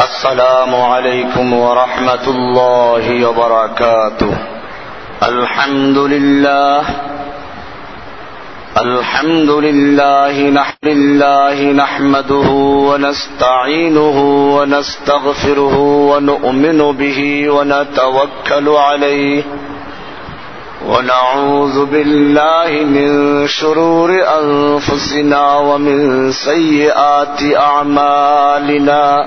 السلام عليكم ورحمة الله وبركاته. الحمد لله. الحمد لله نحمد الله نحمده ونستعينه ونستغفره ونؤمن به ونتوكل عليه. ونعوذ بالله من شرور أنفسنا ومن سيئات أعمالنا.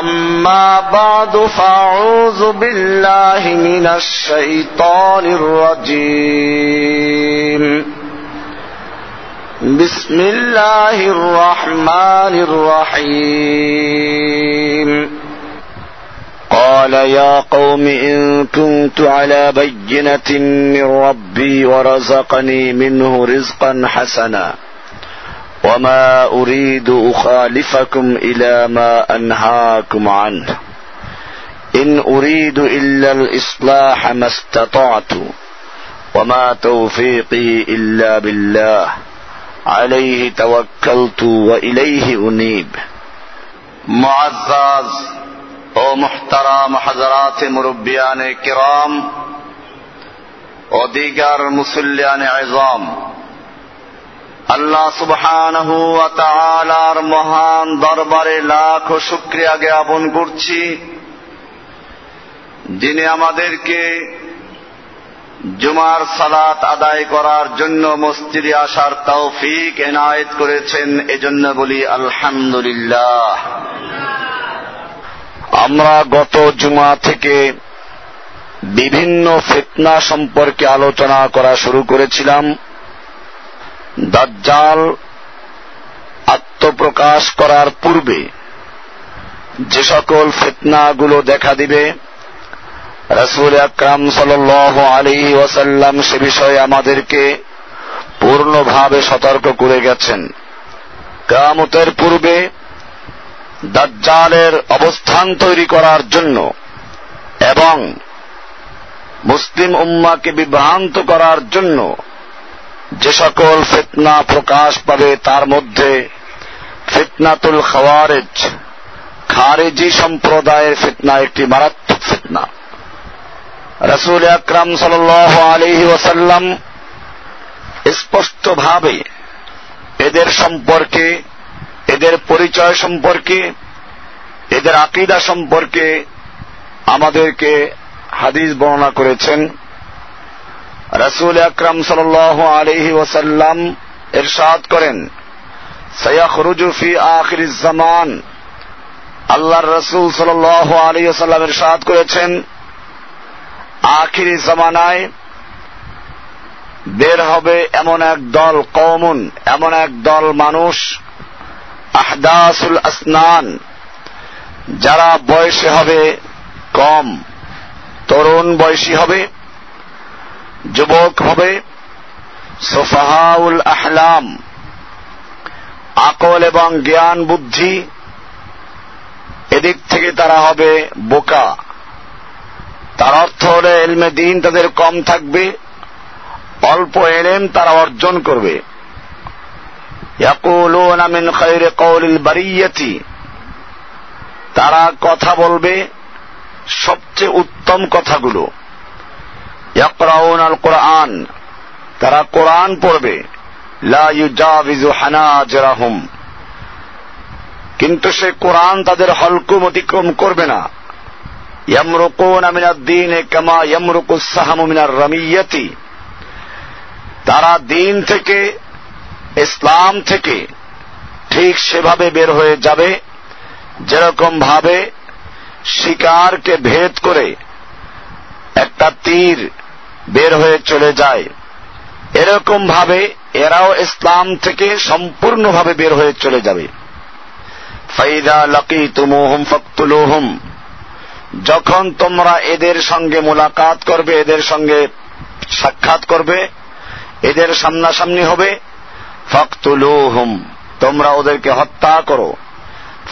أما بعد فأعوذ بالله من الشيطان الرجيم. بسم الله الرحمن الرحيم. قال يا قوم إن كنت على بينة من ربي ورزقني منه رزقا حسنا. وما أريد أخالفكم إلى ما أنهاكم عنه. إن أريد إلا الإصلاح ما استطعت وما توفيقي إلا بالله. عليه توكلت وإليه أنيب. معزز أو محترم حضرات مربيان كرام و دیگر عظام আল্লাহ সুবহানাহু মহান দরবারে লাখ শুকরিয়া জ্ঞাপন করছি। যিনি আমাদেরকে জুমার সালাত আদায় করার জন্য মসজিদে আসার তৌফিক এনায়েত করেছেন, এজন্য বলি আলহামদুলিল্লাহ। আমরা গত জুমা থেকে বিভিন্ন ফিতনা সম্পর্কে আলোচনা করা শুরু করেছিলাম। দাজ্জাল আত্মপ্রকাশ করার পূর্বে যে সকল ফিতনাগুলো দেখা দিবে, রসুল আকরাম সাল আলী ওয়াসাল্লাম সে বিষয়ে আমাদেরকে পূর্ণভাবে সতর্ক করে গেছেন। কামতের পূর্বে দাজ্জালের অবস্থান তৈরি করার জন্য এবং মুসলিম উম্মাকে বিভ্রান্ত করার জন্য যে সকল ফিতনা প্রকাশ পাবে তার মধ্যে ফিতনাতুল খাওয়ারেজ, খারেজি সম্প্রদায়ের ফিতনা একটি মারাত্মক ফিতনা। রসুল আকরাম সাল আলহি ওসাল্লাম স্পষ্টভাবে এদের সম্পর্কে, এদের পরিচয় সম্পর্কে, এদের আকিদা সম্পর্কে আমাদেরকে হাদিস বর্ণনা করেছেন। রসুল আকরাম সাল আলহি ওসাল্লাম এরশাদ করেন সৈয়াখরুজুফি আখির জামান। আল্লাহর রসুল সাল আলী সাল্লাম এরশাদ করেছেন, আখিরি জামানায় বের হবে এমন এক দল কমন এমন এক দল মানুষ, আহদাসুল আসনান, যারা বয়সে হবে কম, তরুণ বয়সী হবে। যুবক হবে। সোফাহাউল আহলাম, আকল এবং জ্ঞান বুদ্ধি। এদিক থেকে তারা হবে বোকা। তার অর্থ হলে, এলমে দিন তাদের কম থাকবে, অল্প এলেম তারা অর্জন করবে। তারা কথা বলবে সবচেয়ে উত্তম কথাগুলো। ইয়াকরাউন আল কোরআন তারা কোরআন পড়বে। হানাজরাহুম। কিন্তু সে কোরআন তাদের হলকুম অতিক্রম করবে না। ইয়ামরুকুন কামা মিনার তারা দিন থেকে, ইসলাম থেকে ঠিক সেভাবে বের হয়ে যাবে, যেরকম ভাবে শিকারকে ভেদ করে একটা তীর বের হয়ে চলে যায়। এরকম ভাবে এরাও ইসলাম থেকে সম্পূর্ণভাবে বের হয়ে চলে যাবে। ফাইদা লাকিতুমুহুম ফাকতুলুহুম। যখন তোমরা এদের সঙ্গে মোলাকাত করবে, এদের সঙ্গে সাক্ষাৎ করবে, এদের সামনাসামনি হবে, ফাকতুলুহুম, তোমরা ওদেরকে হত্যা করো।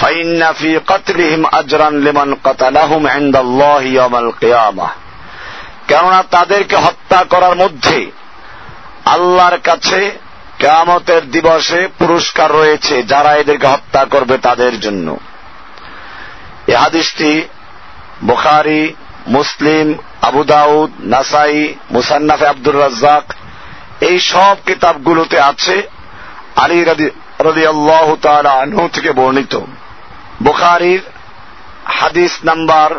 ফাইন্না কতলিহিম আজরান লিমান কাতালাহুম ইনদাল্লাহি ইয়াউমাল কিয়ামাহ কেননা তাদেরকে হত্যা করার মধ্যে আল্লাহর কাছে কেয়ামতের দিবসে পুরস্কার রয়েছে যারা এদেরকে হত্যা করবে তাদের জন্য। এ হাদিসটি বুখারি, মুসলিম, আবু দাউদ, নাসাই, মুসান্নাফে আব্দুর রাজ্জাক এই সব কিতাবগুলোতে আছে। আলী রদি আল্লাহ আনহু থেকে বর্ণিত। বুখারির হাদিস নাম্বার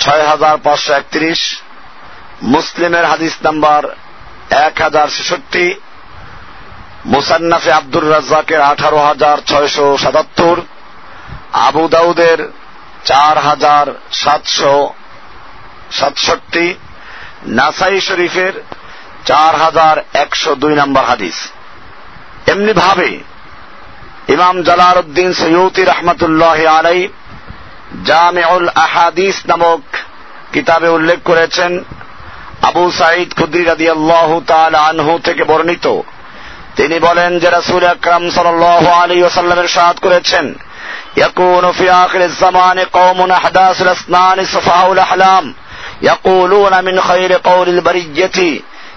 ছয় হাজার পাঁচশো একত্রিশ মুসলিমের হাদিস নাম্বার এক হাজার ছেষট্টি, মুসান্নাফে আব্দুর রাজ্জাকের আঠারো হাজার ছয়শো সাতাত্তর, আবু দাউদের চার হাজার সাতশো সাতষট্টি, নাসাই শরীফের চার হাজার একশো দুই নম্বর হাদিস। এমনি ভাবে ইমাম জালাল উদ্দিন সৈয়দি রহমতুল্লাহ আলাই জামেউল আহাদিস নামক কিতাবে উল্লেখ করেছেন আবু সাইদ খুদ্রি রাদি আল্লাহ আনহু থেকে বর্ণিত তিনি বলেন যে রাসুল আকরাম সাল আলী ওসাল্লামের সাদ করেছেন يكون في آخر الزمان قوم أحداث الأسنان صفاء الأحلام يقولون من خير قول البرية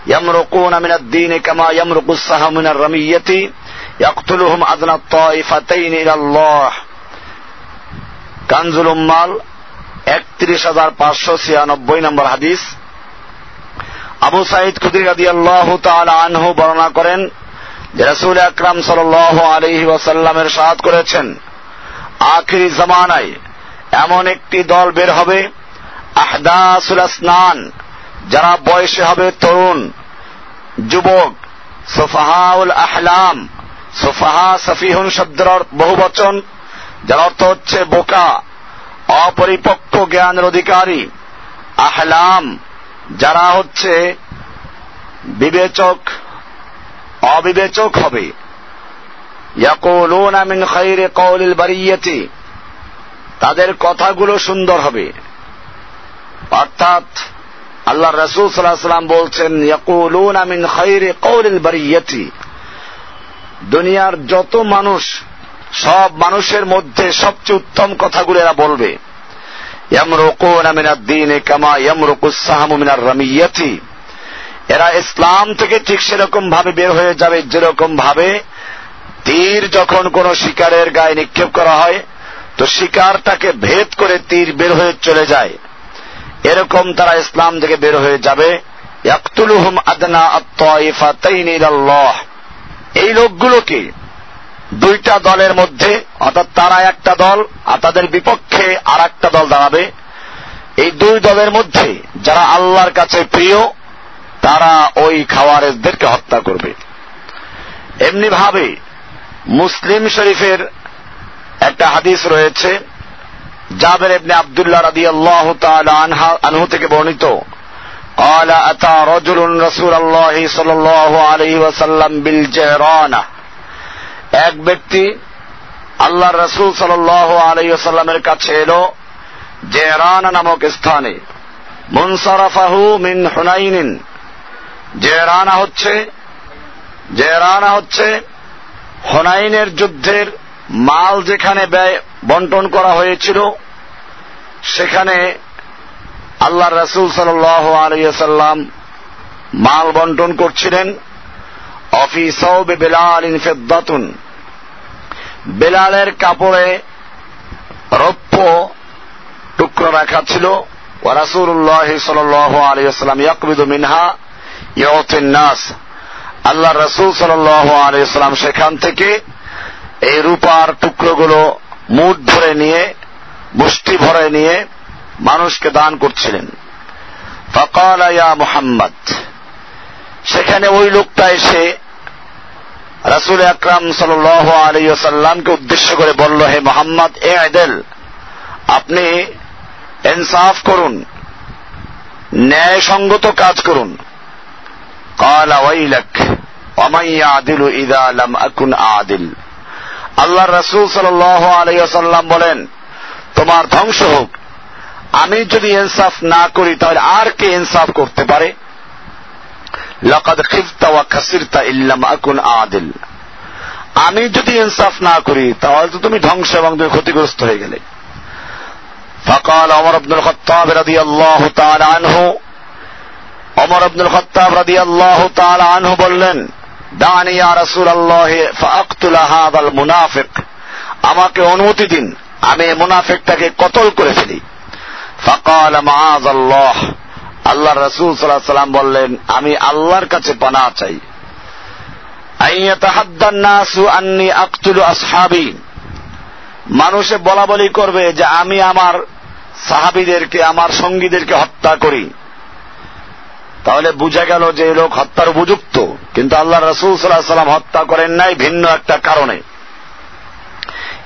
يمرقون من الدين كما يمرق السهم من الرمية يقتلهم أدنى الطائفتين إلى الله কানজুল উম্মাল একত্রিশ হাজার পাঁচশো ছিয়ানব্বই নম্বর হাদিস আবু সাইদ খুদির রাদি আল্লাহ আনহু বর্ণনা করেন যে রসুল আকরাম সাল আলহি ওয়াসাল্লামের সাদ করেছেন, আখিরি জামানায় এমন একটি দল বের হবে, আহদাসুল স্নান যারা বয়সে হবে তরুণ, যুবক, সোফাহাউল আহলাম, সোফাহা সফিহুন শব্দের বহু বচন যার অর্থ হচ্ছে বোকা, অপরিপক্ক জ্ঞানের অধিকারী, আহলাম যারা হচ্ছে বিবেচক, অবিবেচক হবে। ইয়াকুলুনা তাদের কথাগুলো সুন্দর হবে। অর্থাৎ আল্লাহ রসুল সাল্লাহ সাল্লাম বলছেন, ইয়াকুলুনা মিন খাইরি কওলিল বারিয়াতি দুনিয়ার যত মানুষ, সব মানুষের মধ্যে সবচেয়ে উত্তম কথাগুলো এরা বলবে। কামা এরা ইসলাম থেকে ঠিক সেরকম ভাবে বের হয়ে যাবে, যেরকম ভাবে তীর যখন কোন শিকারের গায়ে নিক্ষেপ করা হয়, তো শিকারটাকে ভেদ করে তীর বের হয়ে চলে যায়। এরকম তারা ইসলাম থেকে বের হয়ে যাবে। আদনা এই লোকগুলোকে দুইটা দলের মধ্যে অর্থাৎ তারা একটা দল আর তাদের বিপক্ষে আর একটা দল দাঁড়াবে এই দুই দলের মধ্যে যারা আল্লাহর কাছে প্রিয় তারা ওই খাওয়ারেজদেরকে হত্যা করবে এমনি ভাবে মুসলিম শরীফের একটা হাদিস রয়েছে জাবের ইবনে আব্দুল্লাহ রাদিয়াল্লাহু তাআলা আনহা আনহু থেকে বর্ণিত قال أتى رجل رسول الله صلى الله عليه وسلم بالجيرانة এক ব্যক্তি আল্লাহ রসুল সাল আলাইসাল্লামের কাছে এলো জেরানা নামক স্থানে, মুনসারাফাহু মিন হুনাইনিন। জেরানা হচ্ছে জেরানা হচ্ছে হনাইনের যুদ্ধের মাল যেখানে ব্যয় বন্টন করা হয়েছিল, সেখানে আল্লাহ রসুল সাল আলিয়াল্লাম মাল বন্টন করছিলেন। অফিসবে বেলাল ইনফেদাতুন বেলালের কাপড়ে রৌপ্য টুকরো রাখা ছিল। ওরাসুল্লাহ সাল মিনহা ইয়তিন নাস। আল্লাহ রসুল সাল আলিয়াল্লাম সেখান থেকে এই রূপার টুকরোগুলো মুঠ ভরে নিয়ে, মুষ্টি ভরে নিয়ে মানুষকে দান করছিলেন। ফকাল ইয়া মুহাম্মদ সেখানে ওই লোকটা এসে রাসুল আকরাম সাল আলিয়াল্লামকে উদ্দেশ্য করে বলল হে মোহাম্মদ এ আদেল আপনি ইনসাফ করুন ন্যায়সঙ্গত কাজ করুন قال ويلك ومن يعدل إذا لم أكن أعدل আল্লাহ রসুল সাল আলাইসাল্লাম বলেন তোমার ধ্বংস হোক আমি যদি ইনসাফ না করি তাহলে আর কে ইনসাফ করতে পারে লকাদ খিফতা ওয়া খাসিরতা ইল্লাম আকুন আদিল আমি যদি ইনসাফ না করি তাহলে তো তুমি ধ্বংস এবং তুমি ক্ষতিগ্রস্ত হয়ে গেলে فقال عمر بن الخطاب رضي الله تعالى عنه عمر بن الخطاب رضي الله تعالى عنه বললেন দানি ইয়া রাসূলুল্লাহ ফাআকতুল হাযাল মুনাফিক আমাকে অনুমতি দিন আমি মুনাফিকটাকে কতল করে ফেলি ফাকাল মাআযাল্লাহ আল্লাহ রসুল আলাইহি সাল্লাম বললেন, আমি আল্লাহর কাছে পানা চাই। মানুষে বলা বলি করবে যে, আমি আমার সাহাবিদেরকে, আমার সঙ্গীদেরকে হত্যা করি। তাহলে বুঝা গেল যে এই লোক হত্যার উপযুক্ত। কিন্তু আল্লাহ রসুল সাল্লাহ সাল্লাম হত্যা করেন নাই ভিন্ন একটা কারণে।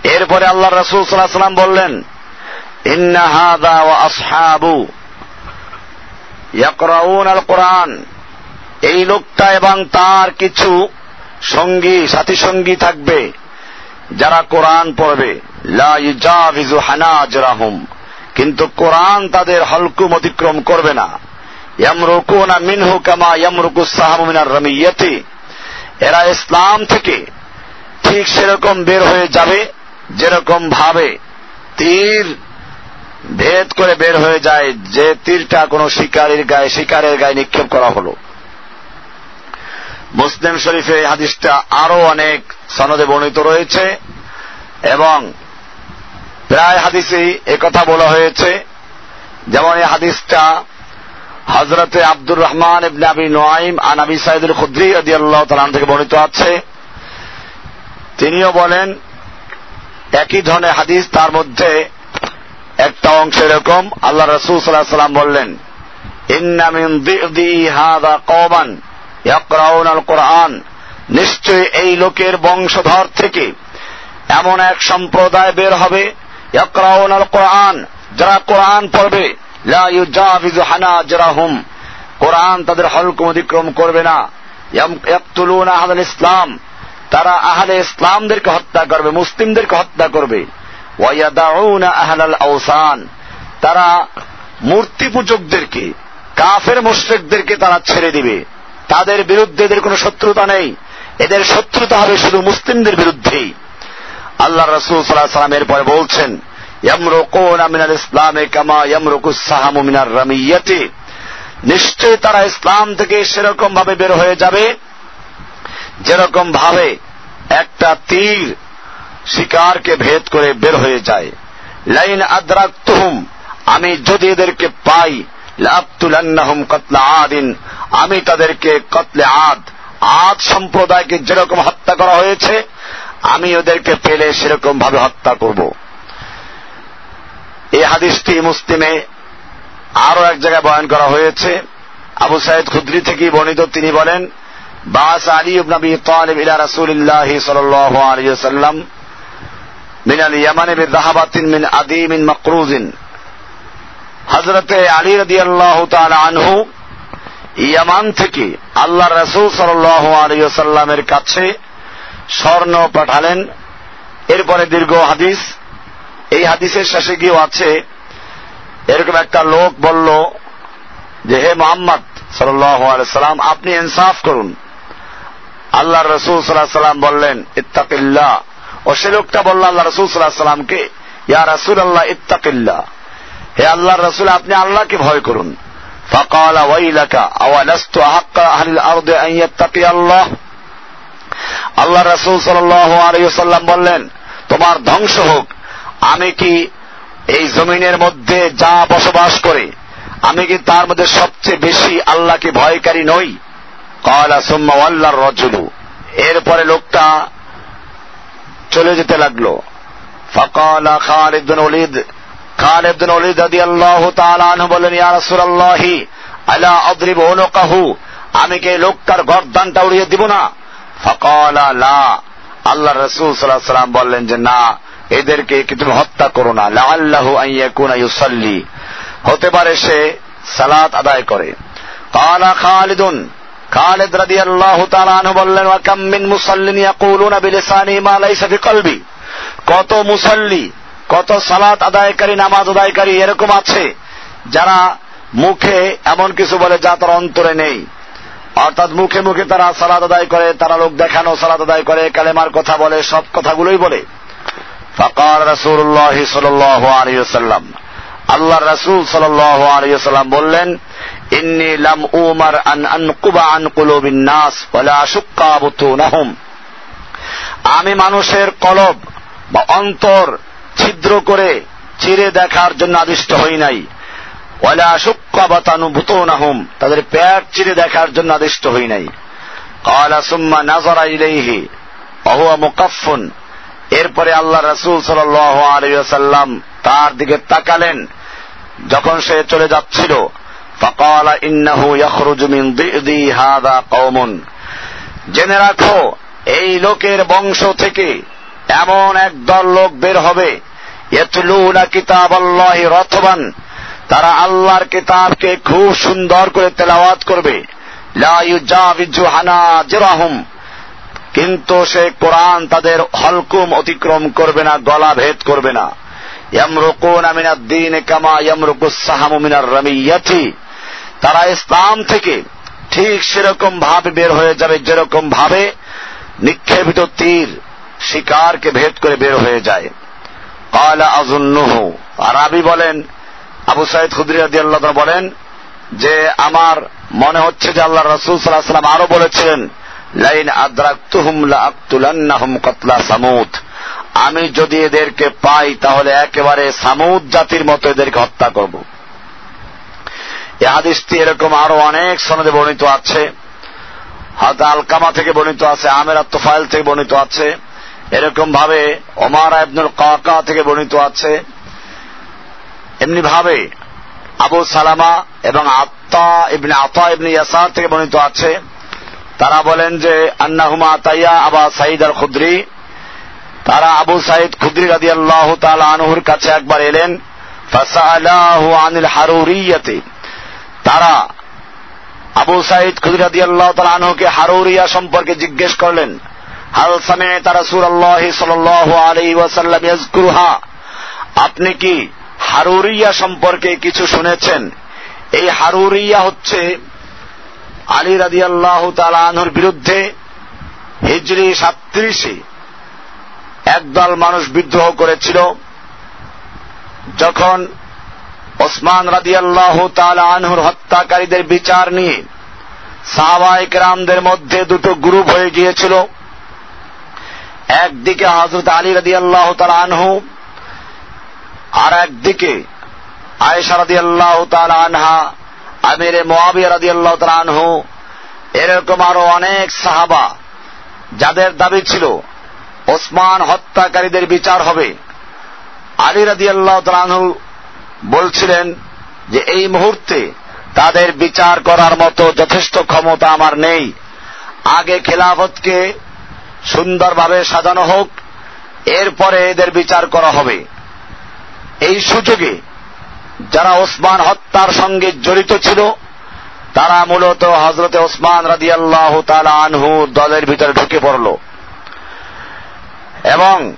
এরপরে আল্লাহ রসুল সাল্লাহ সাল্লাম বললেন ইন্নাহাদা ও আসহাবু। ইয়াকরাউন আল কোরআন। এই লোকটা এবং তার কিছু সঙ্গী সাথী সঙ্গী থাকবে, যারা কোরআন পড়বে। হানাজরাহুম। কিন্তু কোরআন তাদের হলকুম অতিক্রম করবে না। ইয়ামরুকুনা মিনহু কামা ইয়ামরুকু সাহামু মিনার রামিয়াতি। এরা ইসলাম থেকে ঠিক সেরকম বের হয়ে যাবে, যেরকম ভাবে তীর ভেদ করে বের হয়ে যায় যে তীরটা কোনো শিকারীর গায়ে, শিকারের গায়ে নিক্ষেপ করা হলো। মুসলিম শরীফে হাদিসটা আরও অনেক সনদে বর্ণিত রয়েছে এবং প্রায় হাদিসেই কথা বলা হয়েছে। যেমন এই হাদিসটা হজরতে আব্দুর রহমান ইবনে আবি নোয়াইম আন আবি সাইদুল খুদ্রি আল্লাহ তালাম থেকে বর্ণিত আছে। তিনিও বলেন, একই ধরনের হাদিস তার মধ্যে একটা অংশ এরকম, আল্লাহ রসুল সাল্লাহ সাল্লাম বললেন কমান কোরআন নিশ্চয়ই এই লোকের বংশধর থেকে এমন এক সম্প্রদায় বের হবে কোরআন যারা কোরআন পড়বে কোরআন তাদের হলকুম অতিক্রম করবে না। আহলাল ইসলাম। তারা আহলে ইসলামদেরকে হত্যা করবে, মুসলিমদেরকে হত্যা করবে। তারা মূর্তি পূজকদেরকে কাফের মুশরিকদেরকে তারা ছেড়ে দিবে। তাদের বিরুদ্ধে এদের কোনো শত্রুতা নেই। এদের শত্রুতা হবে শুধু মুসলিমদের বিরুদ্ধেই। আল্লাহ রসুল সাল্লাহ সাল্লামের পরে বলছেন কামা নিশ্চয় তারা ইসলাম থেকে সেরকম ভাবে বের হয়ে যাবে যেরকম ভাবে একটা তীর শিকারকে ভেদ করে বের হয়ে যায়। লাইন আদ্রাক তুহুম আমি যদি এদেরকে পাই লাবতুলান্নাহুম কতলা আদিন, আমি তাদেরকে কতলে আদ আদ সম্প্রদায়কে যেরকম হত্যা করা হয়েছে, আমি ওদেরকে পেলে সেরকম ভাবে হত্যা করব। এই হাদিসটি মুসলিমে আরও এক জায়গায় বয়ান করা হয়েছে। আবু সাইদ খুদ্রি থেকে বর্ণিত, তিনি বলেন, বাস আলী নবী তালিব ইলা রাসূলিল্লাহ সাল্লাল্লাহু আলাইহি মিন আল ইয়ামান বিযাহাবাতিন মিন আদিমিন মাকরুজিন হযরতে আলী রাদিয়াল্লাহু তাআলা আনহু ইয়ামান থেকে আল্লাহ রাসূল সাল্লাল্লাহু আলাইহি ওয়াসাল্লামের কাছে স্বর্ণ পাঠালেন। এরপরে দীর্ঘ হাদিস। এই হাদিসের শেষে গিয়েও আছে, এরকম একটা লোক বলল যে, হে মোহাম্মদ সাল্লাম আপনি ইনসাফ করুন। আল্লাহ রসুল সাল্লাহ সাল্লাম বললেন ইত্তাকিল্লা ও সে লোকটা বলল আল্লাহ রসুল সাল্লাহ সাল্লামকে ইয়া রাসুল আল্লাহ ইত্তাকিল্লা হে আল্লাহ রসুল আপনি আল্লাহকে ভয় করুন فقال ويلك أولست أحق أهل الأرض أن يتقي الله আল্লাহ রসুল সাল্লাম বললেন তোমার ধ্বংস হোক আমি কি এই জমিনের মধ্যে যা বসবাস করে আমি কি তার মধ্যে সবচেয়ে বেশি আল্লাহকে ভয়কারী নই কয়লা সুম্মা আল্লাহর রজুলু এরপরে লোকটা চলে যেতে লাগল। ফকালা ওলিদ ওলিদ তাআলা আনহু বলেন ইয়া রাসূলুল্লাহি, আলা আদরিব আমি কি লোকটার গর্দানটা উড়িয়ে দিব না? ফকালা, লা। আল্লাহ রসুল সাল্লাহ সাল্লাম বললেন যে, না, এদেরকে কি তুমি হত্যা করো না। লাল্লাহু আইয়াকুনা ইউসাল্লি। হতে পারে সে সালাত আদায় করে। কালা খালিদুন খালেদ রাদিয়াল্লাহু তাআলা আনহু বললেন ওয়া কাম মিন মুসাল্লিন ইয়াকুলুনা বিলিসানি মা লাইসা ফি কলবি কত মুসল্লি, কত সালাত আদায়কারী, নামাজ আদায়কারী এরকম আছে, যারা মুখে এমন কিছু বলে যা তার অন্তরে নেই। অর্থাৎ মুখে মুখে তারা সালাদ আদায় করে, তারা লোক দেখানো সালাদ আদায় করে, কালেমার কথা বলে, সব কথাগুলোই বলে। ফকার আলাইহি ওয়াসাল্লাম। আল্লাহ রাসূল সাল্লাল্লাহু আলাইহি ওয়াসাল্লাম বললেন ইন্নি লাম উমার আন আনকুবা আন কুলুবিন নাস ওয়ালা আশুক্কা বুতুনাহুম আমি মানুষের কলব বা অন্তর ছিদ্র করে চিরে দেখার জন্য আদিষ্ট হই নাই ওয়ালা আশুক্কা বাতানু বুতুনাহুম তাদের পেট চিরে দেখার জন্য আদিষ্ট হই নাই قال ثم نظر إليه وهو مقف এরপরে আল্লাহ রসুল সাল্লাম তার দিকে তাকালেন। যখন সে চলে যাচ্ছিল জেনে রাখো, এই লোকের বংশ থেকে এমন একদল লোক বের হবে। কিতাব আল্লাহ রথবান তারা আল্লাহর কিতাবকে খুব সুন্দর করে তেলাওয়াত করবে। লাইজা হানা জেরাহুম কিন্তু সে কোরআন তাদের হলকুম অতিক্রম করবে না, গলা ভেদ করবে না। ইয়ামরুকুন মিনাদ দ্বীন কামা ইয়ামরুকুস সাহামু মিনার রামিয়াতি। তারা ইসলাম থেকে ঠিক সেরকম ভাবে বের হয়ে যাবে, যেরকম ভাবে নিক্ষেপিত তীর শিকারকে ভেদ করে বের হয়ে যায়। কালা আজুন্নুহু আর আবি বলেন, আবু সাইদ খুদ্রি আল্লাহ বলেন যে, আমার মনে হচ্ছে যে আল্লাহ রসুল সাল্লাহ সাল্লাম আরও বলেছিলেন লাইন আদ্রাক্তুহুম সামুদ। আমি যদি এদেরকে পাই, তাহলে একেবারে সামুদ জাতির মতো এদেরকে হত্যা করব। এ হাদিসটি এরকম আরও অনেক সনদে বর্ণিত আছে। হয়তো আলকামা থেকে বর্ণিত আছে, আমের আত্মফাইল থেকে বর্ণিত আছে। এরকম ভাবে ওমার আবনুল কাকা থেকে বর্ণিত আছে। এমনি ভাবে আবু সালামা এবং আত্মা ইবনে আতা ইবনে ইয়াসার থেকে বর্ণিত আছে। তারা বলেন যে, আন্নাহুমা তাইয়া আবা সাইদ আল খুদ্রি তারা আবু সাইদ খুদ্রি রাদি আল্লাহ আনহুর কাছে একবার এলেন। আনিল হারুরিয়াতে। তারা আবু সাইদ খুদ্রি রাদি আল্লাহ আনহুকে হারুরিয়া সম্পর্কে জিজ্ঞেস করলেন, হাল সামে তারা সুর আল্লাহ সাল্লাহ আলী ওয়াসাল্লাম ইয়াজকুরুহা আপনি কি হারুরিয়া সম্পর্কে কিছু শুনেছেন? এই হারুরিয়া হচ্ছে আলী রাদি আল্লাহ তালানহুর বিরুদ্ধে হিজরি সাত্রিশে একদল মানুষ বিদ্রোহ করেছিল। যখন ওসমান রাদি আল্লাহ আনহুর হত্যাকারীদের বিচার নিয়ে সাহাবাহিক রামদের মধ্যে দুটো গ্রুপ হয়ে গিয়েছিল। একদিকে হজরত আলী রাদি আল্লাহ আনহু আর একদিকে আয়েশা রাদি আল্লাহ আনহা। আমিরে মোয়াবিয়া রাদি আল্লাহ এরকম আরও অনেক সাহাবা যাদের দাবি ছিল, ওসমান হত্যাকারীদের বিচার হবে। আলী রাদি আল্লাহ আনহু বলছিলেন যে, এই মুহূর্তে তাদের বিচার করার মতো যথেষ্ট ক্ষমতা আমার নেই। আগে খেলাফতকে সুন্দরভাবে সাজানো হোক, এরপরে এদের বিচার করা হবে। এই সুযোগে যারা ওসমান হত্যার সঙ্গে জড়িত ছিল, তারা মূলত হজরতে ওসমান রাদি আল্লাহ আনহু দলের ভিতরে ঢুকে পড়ল। এবং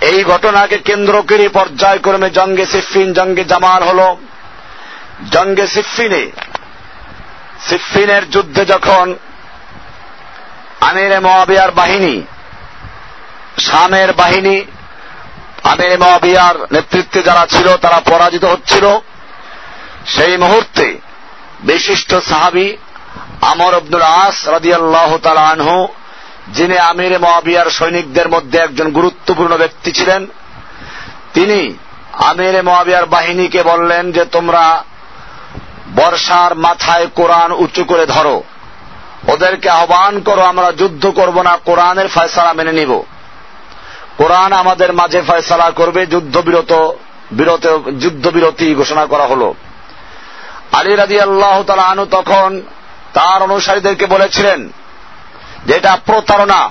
এই ঘটনাকে কেন্দ্র করে পর্যায়ক্রমে জঙ্গে সিফিন জঙ্গে জামাল হল। জঙ্গে সিফিনে সিফিনের যুদ্ধে যখন আমিরে মহাবিয়ার বাহিনী, শামের বাহিনী আমির মহাবিয়ার নেতৃত্বে যারা ছিল, তারা পরাজিত হচ্ছিল। সেই মুহূর্তে বিশিষ্ট সাহাবি আমর আব্দুল আস রাদিয়াল্লাহ আনহু, যিনি আমির মহাবিয়ার সৈনিকদের মধ্যে একজন গুরুত্বপূর্ণ ব্যক্তি ছিলেন, তিনি আমির মহাবিয়ার বাহিনীকে বললেন যে, তোমরা বর্ষার মাথায় কোরআন উঁচু করে ধরো। ওদেরকে আহ্বান করো, আমরা যুদ্ধ করব না, কোরআনের ফয়সালা মেনে নিব। কোরআন আমাদের মাঝে ফয়সালা করবে, যুদ্ধবিরত, বিরত, যুদ্ধবিরতি ঘোষণা করা হলো। আলী রাজি আল্লাহ আনু তখন তার অনুসারীদেরকে বলেছিলেন যে এটা প্রতারণা।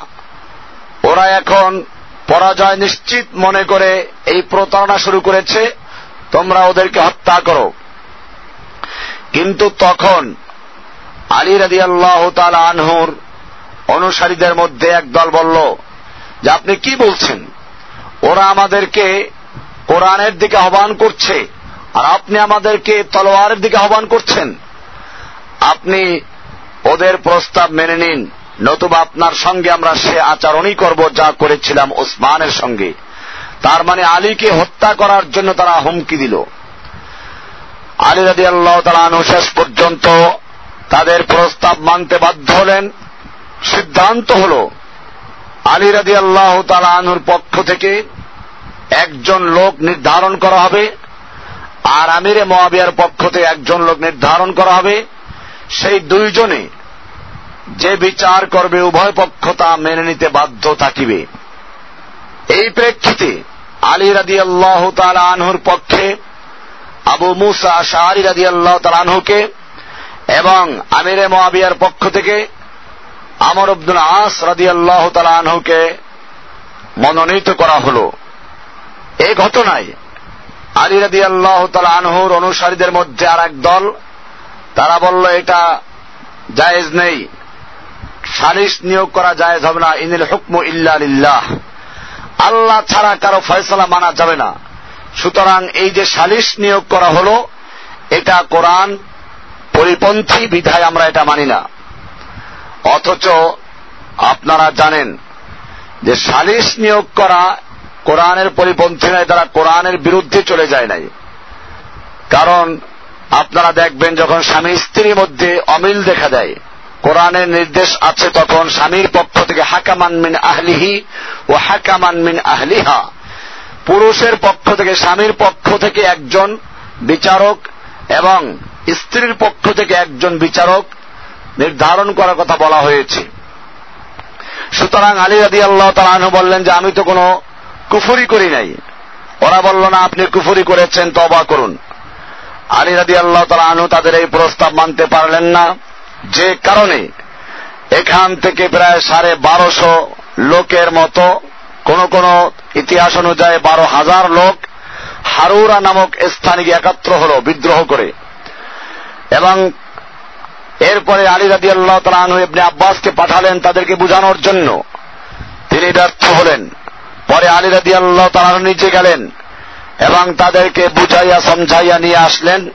ওরা এখন পরাজয় নিশ্চিত মনে করে এই প্রতারণা শুরু করেছে, তোমরা ওদেরকে হত্যা করো। কিন্তু তখন আলী রাদি আল্লাহ আনহুর অনুসারীদের মধ্যে একদল বলল যে আপনি কি বলছেন? ওরা আমাদেরকে কোরআনের দিকে আহ্বান করছে। আর আপনি আমাদেরকে তলোয়ারের দিকে আহ্বান করছেন। আপনি ওদের প্রস্তাব মেনে নিন, নতুবা আপনার সঙ্গে আমরা সে আচরণই করব যা করেছিলাম ওসমানের সঙ্গে। তার মানে আলীকে হত্যা করার জন্য তারা হুমকি দিল। আলী রাজি আল্লাহ তালানু শেষ পর্যন্ত তাদের প্রস্তাব মানতে বাধ্য হলেন। সিদ্ধান্ত হল আলী রাজি আল্লাহ তালানুর পক্ষ থেকে একজন লোক নির্ধারণ করা হবে, আর আমিরে মোয়াবিয়ার পক্ষ থেকে একজন লোক নির্ধারণ করা হবে। সেই দুইজনে যে বিচার করবে উভয় পক্ষ তা মেনে নিতে বাধ্য থাকিবে। এই প্রেক্ষিতে আলী রাদি আল্লাহ আনহুর পক্ষে আবু মুসা শাহরি রাদি আল্লাহ আনহুকে এবং আমিরে মোয়াবিয়ার পক্ষ থেকে আমর আব্দুল আস রাদি আল্লাহ আনহুকে মনোনীত করা হল। এই ঘটনায় আলী রাদি আল্লাহ আনহুর অনুসারীদের মধ্যে আর এক দল, তারা বলল, এটা জায়েজ নেই। সালিশ নিয়োগ করা জায়েজ হবে না। ইনিল হুকমু ইল্লাহ আল্লাহ ছাড়া কারও ফয়সলা মানা যাবে না। সুতরাং এই যে সালিশ নিয়োগ করা হলো, এটা কোরআন পরিপন্থী বিধায় আমরা এটা মানি না। অথচ আপনারা জানেন যে সালিশ নিয়োগ করা কোরআনের পরিপন্থী নয় তারা কোরআনের বিরুদ্ধে চলে যায় নাই। কারণ আপনারা দেখবেন যখন স্বামী স্ত্রীর মধ্যে অমিল দেখা দেয়, কোরআনের নির্দেশ আছে তখন স্বামীর পক্ষ থেকে হাকামান মিন আহলিহি ও হাকামান মিন আহলিহা। পুরুষের পক্ষ থেকে, স্বামীর পক্ষ থেকে একজন বিচারক এবং স্ত্রীর পক্ষ থেকে একজন বিচারক নির্ধারণ করার কথা বলা হয়েছে। সুতরাং আলী রাদি আল্লাহ তালু বললেন যে, আমি তো কোনো কুফুরি করি নাই। ওরা বলল, না, আপনি কুফুরি করেছেন তবা করুন। আলী রাদি আল্লাহ তালু তাদের এই প্রস্তাব মানতে পারলেন না। যে কারণে এখান থেকে প্রায় সাড়ে বারোশো লোকের মতো, কোন কোন ইতিহাস অনুযায়ী বারো হাজার লোক হারুরা নামক স্থানে একাত্র হল, বিদ্রোহ করে। এবং এরপরে আলী রাদি আল্লাহ তালু ইবনে আব্বাসকে পাঠালেন তাদেরকে বুঝানোর জন্য। তিনি ব্যর্থ হলেন। পরে আলী রাদি আল্লাহ তালু নিচে গেলেন এবং তাদেরকে বুঝাইয়া সমঝাইয়া নিয়ে আসলেন।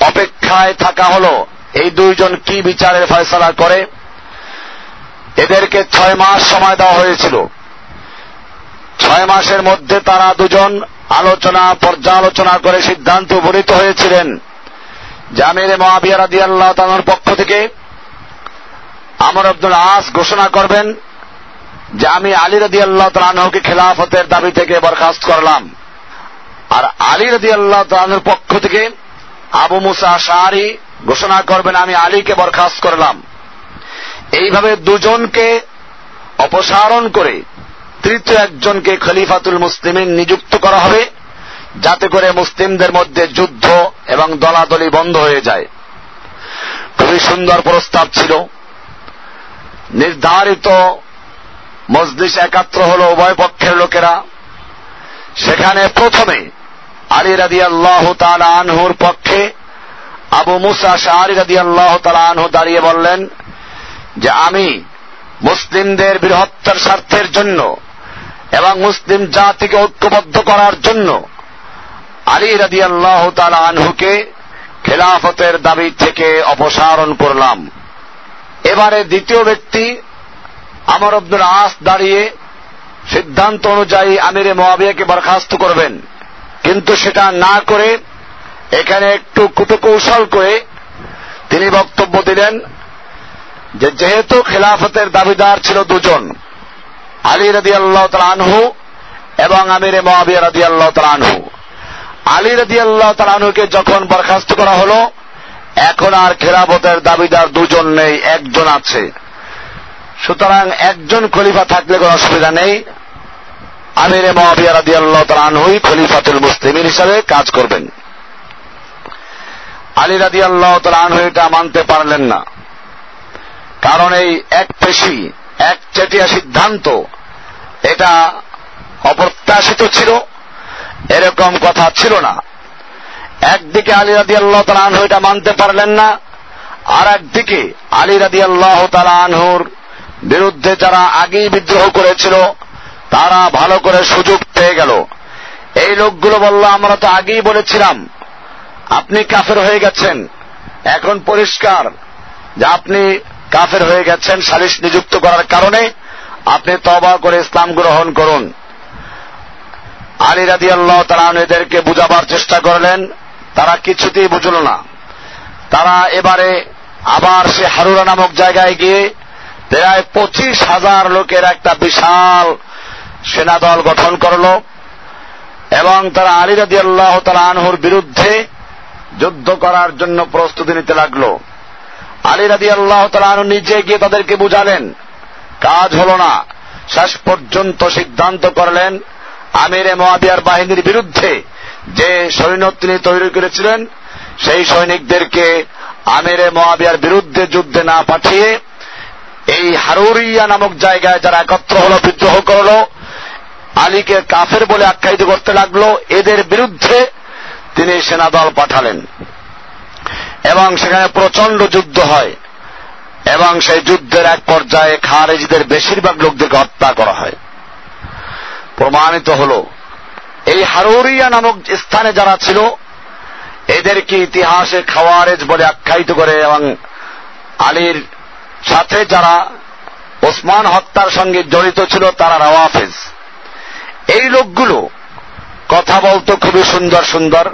অপেক্ষায় থাকা হলো, এই দুইজন কি বিচারের ফয়সলা করে? এদেরকে ছয় মাস সময় দেওয়া হয়েছিল। ছয় মাসের মধ্যে তারা দুজন আলোচনা, পর্যালোচনা করে সিদ্ধান্ত উপনীত হয়েছিলেন। জামির মহাবিয়া রাদি আল্লাহ তালার পক্ষ থেকে আমর আব্দুল আস ঘোষণা করবেন যে আমি আলী রাদি আল্লাহ তালাহকে খেলাফতের দাবি থেকে বরখাস্ত করলাম। আর আলী রাদি আল্লাহ তালানোর পক্ষ থেকে আবু মুসা শাহরি ঘোষণা করবেন, আমি আলীকে বরখাস্ত করলাম। এইভাবে দুজনকে অপসারণ করে তৃতীয় একজনকে খলিফাতুল মুসলিমিন নিযুক্ত করা হবে। যাতে করে মুসলিমদের মধ্যে যুদ্ধ এবং দলাদলি বন্ধ হয়ে যায়। খুবই সুন্দর প্রস্তাব ছিল। নির্ধারিত মজলিস একাত্র হল উভয় পক্ষের লোকেরা। সেখানে প্রথমে আলী রাদি আল্লাহ আনহুর পক্ষে আবু মুসা শাহরি রাদি আল্লাহ আনহু দাঁড়িয়ে বললেন যে, আমি মুসলিমদের বৃহত্তর স্বার্থের জন্য এবং মুসলিম জাতিকে ঐক্যবদ্ধ করার জন্য আলী রাদি আল্লাহ আনহুকে খেলাফতের দাবি থেকে অপসারণ করলাম। এবারে দ্বিতীয় ব্যক্তি আমার আব্দুল আস দাঁড়িয়ে সিদ্ধান্ত অনুযায়ী আমিরে মোয়াবিয়াকে বরখাস্ত করবেন। কিন্তু সেটা না করে এখানে একটু কুটকৌশল করে তিনি বক্তব্য দিলেন যে যেহেতু খেলাফতের দাবিদার ছিল দুজন, আলী রাদি আল্লাহ আনহু এবং আমিরে মহাবিয়া রাদি আল্লাহ আনহু। আলী রাদি আল্লাহ আনহুকে যখন বরখাস্ত করা হলো, এখন আর খেলাফতের দাবিদার দুজন নেই, একজন আছে। সুতরাং একজন খলিফা থাকলে কোনো অসুবিধা নেই। আমিরে মহাবিয়া রাদি আল্লাহ আনহুই খলিফাতুল মুসলিমিন হিসাবে কাজ করবেন। আলী রাদি আল্লাহ আনহু এটা মানতে পারলেন না। কারণ এই এক পেশি, এক চেটিয়া সিদ্ধান্ত, এটা অপ্রত্যাশিত ছিল। এরকম কথা ছিল না। একদিকে আলী রাদি আল্লাহ আনহু এটা মানতে পারলেন না আর একদিকে আলী রাদি আল্লাহ আনহুর বিরুদ্ধে যারা আগেই বিদ্রোহ করেছিল, তারা ভালো করে সুযোগ পেয়ে গেল। এই লোকগুলো বলল, আমরা তো আগেই বলেছিলাম, আপনি কাফের হয়ে গেছেন, এখন পরিষ্কার যে আপনি কাফের হয়ে গেছেন, সালিশ নিযুক্ত করার কারণে আপনি তবা করে ইসলাম গ্রহণ করুন। আলী রাদি আল্লাহ তারা এদেরকে বুঝাবার চেষ্টা করলেন, তারা কিছুতেই বুঝল না। তারা এবারে আবার সে হারুরা নামক জায়গায় গিয়ে প্রায় পঁচিশ হাজার লোকের একটা বিশাল সেনাদল গঠন করল এবং তারা আলী রাদি আল্লাহ আনহুর বিরুদ্ধে যুদ্ধ করার জন্য প্রস্তুতি নিতে লাগল। আলী রাদি আল্লাহ আনহু নিজে গিয়ে তাদেরকে বুঝালেন, কাজ হল না। শেষ পর্যন্ত সিদ্ধান্ত করলেন আমিরে মোয়াবিয়ার বাহিনীর বিরুদ্ধে যে সৈন্য তিনি তৈরি করেছিলেন, সেই সৈনিকদেরকে আমিরে মোয়াবিয়ার বিরুদ্ধে যুদ্ধে না পাঠিয়ে এই হারুরিয়া নামক জায়গায় যারা একত্র হল, বিদ্রোহ করল, আলীকে কাফের বলে আখ্যায়িত করতে লাগল, এদের বিরুদ্ধে তিনি সেনাদল পাঠালেন। এবং সেখানে প্রচণ্ড যুদ্ধ হয়, এবং সেই যুদ্ধের এক পর্যায়ে খারেজিদের বেশিরভাগ লোকদেরকে হত্যা করা হয়। প্রমাণিত হল। এই হারুরিয়া নামক স্থানে যারা ছিল, এদেরকে ইতিহাসে খাওয়ারেজ বলে আখ্যায়িত করে এবং আলীর সাথে যারা ওসমান হত্যার সঙ্গে জড়িত ছিল, তারা রাওয়াফেজ। এই লোকগুলো কথা বলতো খুবই সুন্দর সুন্দর,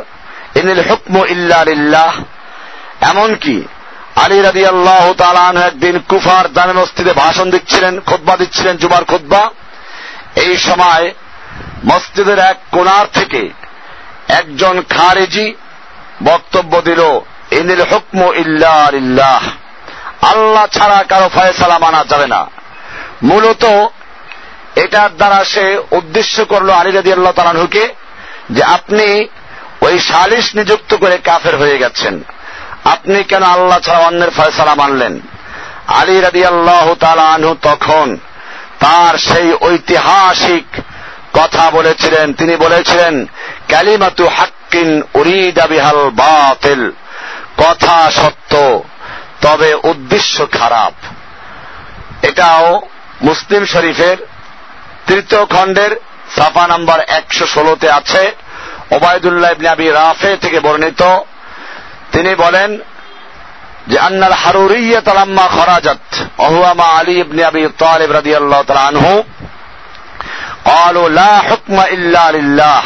ইনিল হুকম ইল্লাহ এমনকি আলী রাদি আল্লাহ তালান একদিন কুফার জামে মসজিদে ভাষণ দিচ্ছিলেন খোদ্া দিচ্ছিলেন, জুমার খোদ্া এই সময় মসজিদের এক কোনার থেকে একজন খারেজি বক্তব্য দিল, ইনিল হুকম ইল্লাহ আল্লাহ ছাড়া কারও ফয়সালা মানা যাবে না। মূলত এটার দ্বারা সে উদ্দেশ্য করল আলী রাদি আল্লাহ তালানহুকে যে আপনি ওই সালিশ নিযুক্ত করে কাফের হয়ে গেছেন। আপনি কেন আল্লাহ ছাড়া অন্যের ফয়সালা মানলেন? আলী রাদি আল্লাহ তালানহু তখন তার সেই ঐতিহাসিক কথা বলেছিলেন। তিনি বলেছিলেন ক্যালিমাতু হাক্কিন উরিদা বিহাল বাতিল। কথা সত্য, তবে উদ্দেশ্য খারাপ। এটাও মুসলিম শরীফের তৃতীয় খণ্ডের সাফা নাম্বার একশো ষোলোতে আছে। ওবায়দুল্লাহ ইবনে আবি রাফে থেকে বর্ণিত। তিনি বলেন যে আন্নাল হারুরিয়া তালাম্মা খরাজাত অহুয়ামা আলী ইবনে আবি তালিব রাদিয়াল্লাহু তাআলা আনহু قالوا لا حكم إلا لله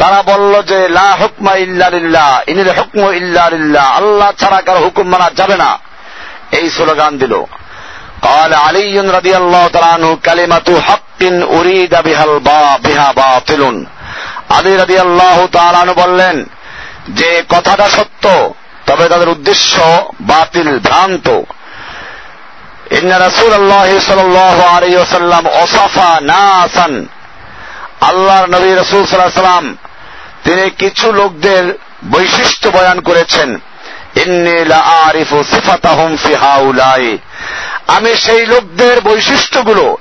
তারা বলল যে লা হুকমা ইল্লা লিল্লাহ ইনিল হুকম ইল্লা লিল্লাহ আল্লাহ ছাড়া কারো হুকুম মানা যাবে না এই স্লোগান দিল قال علي رضي الله تعالى عنه كلمة حق أريد بها البا بها باطل আলী রাদি আল্লাহ তালানু বললেন যে কথাটা সত্য তবে তাদের উদ্দেশ্য বাতিল, ভ্রান্ত। ইন্না আল্লাহ নবী রাসূল সাল্লাম তিনি কিছু লোকদের বৈশিষ্ট্য বয়ান করেছেন। আমি সেই লোকদের বৈশিষ্ট্যগুলো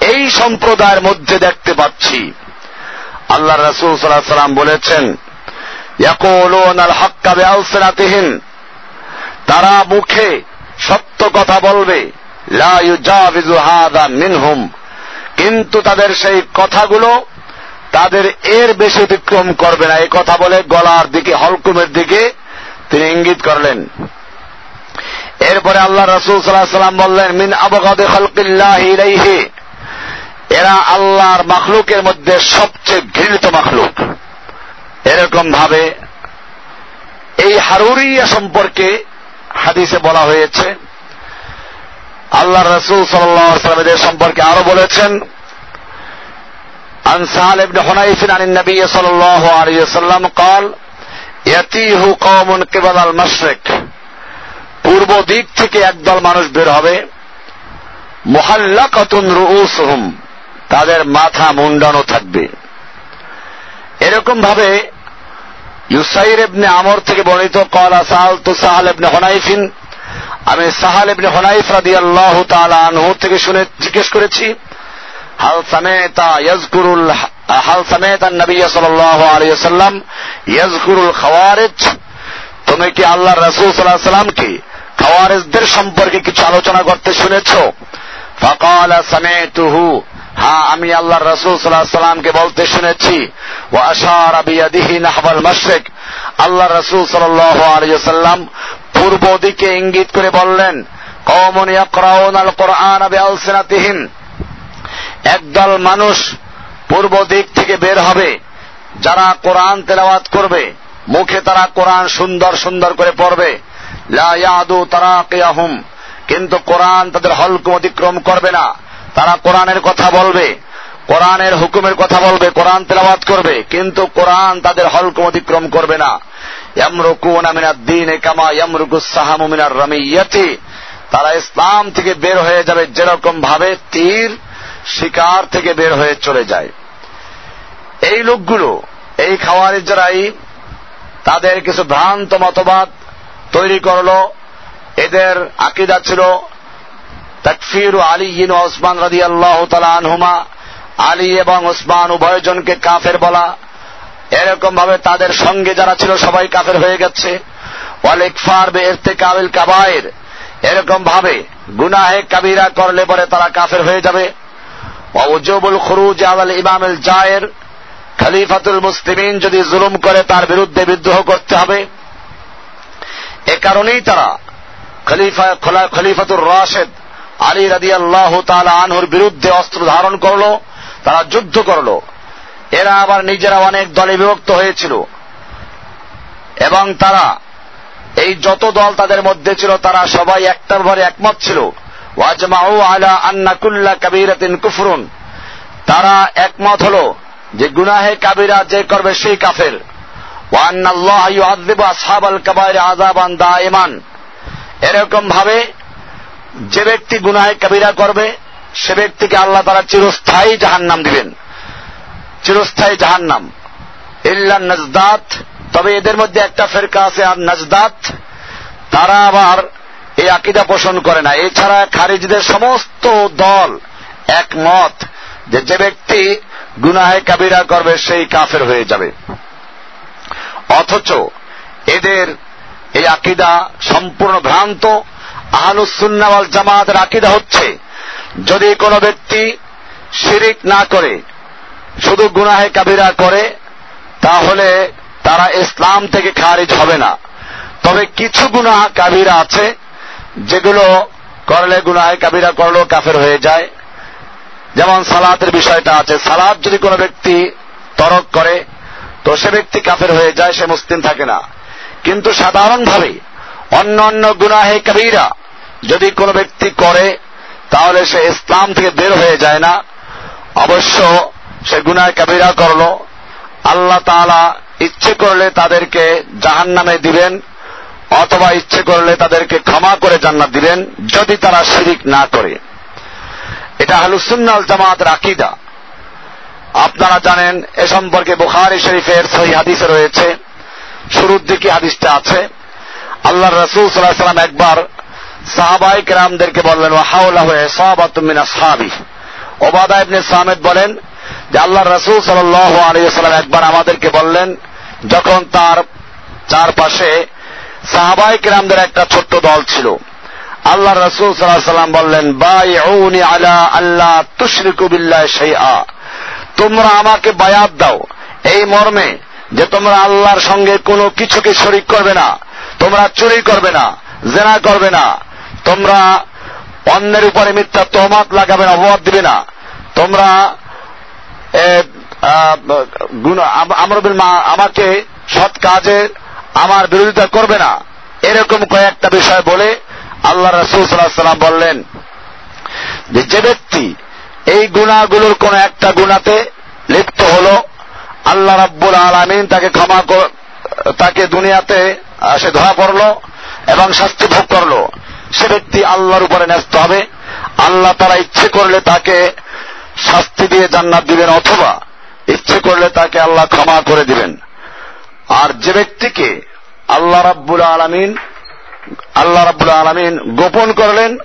এই সম্প্রদায়ের মধ্যে দেখতে পাচ্ছি। আল্লাহ রসুল সাল্লাহ সাল্লাম বলেছেন ইয়াকুলুন আল হাক্কা বিআলসিনাতিহিম তারা মুখে সত্য কথা বলবে। মিনহুম কিন্তু তাদের সেই কথাগুলো তাদের এর বেশি অতিক্রম করবে না। এই কথা বলে গলার দিকে, হলকুমের দিকে তিনি ইঙ্গিত করলেন। এরপরে আল্লাহ রসুল সাল্লাম বললেন, মিন আবগাদে এরা আল্লাহর মাখলুকের মধ্যে সবচেয়ে ঘৃণিত মাখলুক। এরকম ভাবে এই হারুরিয়া সম্পর্কে হাদিসে বলা হয়েছে আল্লাহ রসুল সাল্লাম এদের সম্পর্কে আরো বলেছেন عن سهل بن حنيف عن النبي صلى الله عليه وسلم قال يتيه قوم قبل المشرق পূর্ব দিক থেকে একদল মানুষ বের হবে মোহাল্লাকাতুন রুউসহুম তাদের মাথা মুন্ডানো থাকবে এরকম ভাবে ইউসাইর এবনে আমর থেকে বর্ণিত, কলা সাহাল তু সাহাল এবনে হনাইফিন। আমি সাহাল এবনে হনাইফ রাদি আল্লাহ আনহু থেকে শুনে জিজ্ঞেস করেছি, হাল সামেতা ইয়াজকুরুল হাল সামেতা নবী সাল্লাল্লাহু আলাইহি ওয়াসাল্লাম ইয়াজকুরুল খাওয়ারিজ? তুমি কি আল্লাহ রাসূল সাল্লাল্লাহু আলাইহি সাল্লামকে খাওয়ারেজদের সম্পর্কে কিছু আলোচনা করতে শুনেছ? ফকাল সামেতুহু। হ্যাঁ আমি আল্লাহ রসুল সাল্লাহ সাল্লামকে বলতে শুনেছি ও আশার আবিয়াদিহি নাহবাল মাশরিক। আল্লাহ রসুল সাল্লাহ আলিয়াল্লাম পূর্ব দিকে ইঙ্গিত করে বললেন কমন ইয়াকরাউন আল কোরআন বিআলসিনাতিহিম। একদল মানুষ পূর্ব দিক থেকে বের হবে, যারা কোরআন তেলাওয়াত করবে, মুখে তারা কোরআন সুন্দর সুন্দর করে পড়বে। লা ইয়াদু তারাকিয়াহুম, কিন্তু কোরআন তাদের হলকুম অতিক্রম করবে না। তারা কোরআনের কথা বলবে, কোরআনের হুকুমের কথা বলবে, কোরআন তেলাওয়াত করবে, কিন্তু কোরআন তাদের হলকুম অতিক্রম করবে না। তারা ইসলাম থেকে বের হয়ে যাবে যেরকম ভাবে তীর শিকার থেকে বের হয়ে চলে যায়। এই লোকগুলো, এই খাওয়ারের যারাই তাদের কিছু ভ্রান্ত মতবাদ তৈরি করল। এদের আকিদা ছিল তকফির আলী ইন ওসমান রাদি আল্লাহ আনহুমা। আলী এবং ওসমান উভয়জনকে কাফের বলা। এরকম ভাবে তাদের সঙ্গে যারা ছিল সবাই কাফের হয়ে গেছে। ওয়ালেকফার বে এরতে কাবিল কাবায়ের এরকম ভাবে গুনাহে কাবিরা করলে পরে তারা কাফের হয়ে যাবে। ওজবুল খরুজ আল ইমাম জায়ের। খলিফাতুল মুসলিমিন যদি জুলুম করে তার বিরুদ্ধে বিদ্রোহ করতে হবে। এ কারণেই তারা খলিফা খলিফাতুর রাশেদ আলী রাদি আল্লাহ আনহুর বিরুদ্ধে অস্ত্র ধারণ করল, তারা যুদ্ধ করল। এরা আবার নিজেরা অনেক দলে বিভক্ত হয়েছিল। এবং তারা, এই যত দল তাদের মধ্যে ছিল, তারা সবাই একটার ভরে একমত ছিল। ওয়াজমাউ আলা আন্না কুল্লা কাবিরাতিন কুফরুন। তারা একমত হল যে গুনাহে কাবিরা যে করবে সেই কাফের। ওয়ান্নাল্লাহ ইউআযযিবু আসহাবাল কাবাইর আযাবান দাইমান এরকম ভাবে যে ব্যক্তি গুনাহে কাবিরা করবে, সে ব্যক্তিকে আল্লাহ তারা চিরস্থায়ী জাহান্নাম দিবেন। চিরস্থায়ী জাহান্নাম। ইল্লা নজদাত, তবে এদের মধ্যে একটা ফেরকা আছে, আর নজদাত, তারা আবার এই আকিদা পোষণ করে না। এছাড়া খারিজদের সমস্ত দল একমত যে যে ব্যক্তি গুনাহে কাবিরা করবে, সেই কাফের হয়ে যাবে। অথচ এদের এই আকিদা সম্পূর্ণ ভ্রান্ত। আহলুসুন্নাওয়াল জামাতের আকিদা হচ্ছে, যদি কোনো ব্যক্তি শিরিক না করে, শুধু গুনাহে কাবিরা করে, তাহলে তারা ইসলাম থেকে খারিজ হবে না। তবে কিছু গুনাহ কাবিরা আছে, যেগুলো করলে গুনাহে কাবিরা করলেও কাফের হয়ে যায়। যেমন সালাতের বিষয়টা আছে সালাদ যদি কোনো ব্যক্তি তরক করে, তো সে ব্যক্তি কাফের হয়ে যায়, সে মুসলিম থাকে না। কিন্তু সাধারণভাবে অন্য অন্য গুনাহে কবিরা। যদি কোনো ব্যক্তি করে, তাহলে সে ইসলাম থেকে বের হয়ে যায় না। অবশ্য সে গুনায় কবিরা করল। আল্লাহ তালা ইচ্ছে করলে তাদেরকে জাহান নামে দিবেন, অথবা ইচ্ছে করলে তাদেরকে ক্ষমা করে জান্নাত দিবেন, যদি তারা শিরিক না করে। এটা হালুসুন্নাল জামাত আকিদা। আপনারা জানেন, এ সম্পর্কে বুখারি শরীফের সহি হাদিসে রয়েছে। শুরুর দিকে হাদিসটা আছে। আল্লাহ রসুল সাল্লাহ সাল্লাম একবার সাহাবাই কেরামদেরকে বললেন ও হাওলা হয়ে সাহাবাতুমিনা সাহাবি ওবাদা ইবনে সামেদ বলেন যে আল্লাহ রসুল সাল্লাহ আলিয়াল্লাম একবার আমাদেরকে বললেন, যখন তার চারপাশে সাহাবাই কেরামদের একটা ছোট্ট দল ছিল। আল্লাহ রসুল সাল্লাহ সাল্লাম বললেন বাই আলা আল্লাহ তুশরিকু বিল্লাহ শাইআ। তোমরা আমাকে বায়াত দাও। এই মর্মে যে তোমরা আল্লাহর সঙ্গে কোনো কিছুকে শরিক করবে না। তোমরা চুরি করবে না, জেনা করবে না। তোমরা অন্যের উপরে মিথ্যা তহমত লাগাবে না, অপবাদ দিবে না। তোমরা আমাকে সৎ কাজে আমার বিরোধিতা করবে না। এরকম কয়েকটা বিষয় বলে আল্লাহ রসুল সাল্লাহ সাল্লাম বললেন যে যে ব্যক্তি এই গুণাগুলোর কোন একটা গুণাতে লিপ্ত হলো, আল্লাহ রাব্বুল আলমিন তাকে ক্ষমা তাকে দুনিয়াতে সে ধরা পড়ল এবং শাস্তি ভোগ করল। সে ব্যক্তি আল্লাহর উপরে ন্যস্ত হবে। আল্লাহ তারা ইচ্ছে করলে তাকে শাস্তি দিয়ে জান্নাত দিবেন অথবা ইচ্ছে করলে তাকে আল্লাহ ক্ষমা করে দিবেন। আর যে ব্যক্তিকে আল্লাহ রাব্বুল আলমিন, আল্লাহ রাব্বুল আলমিন গোপন করলেন,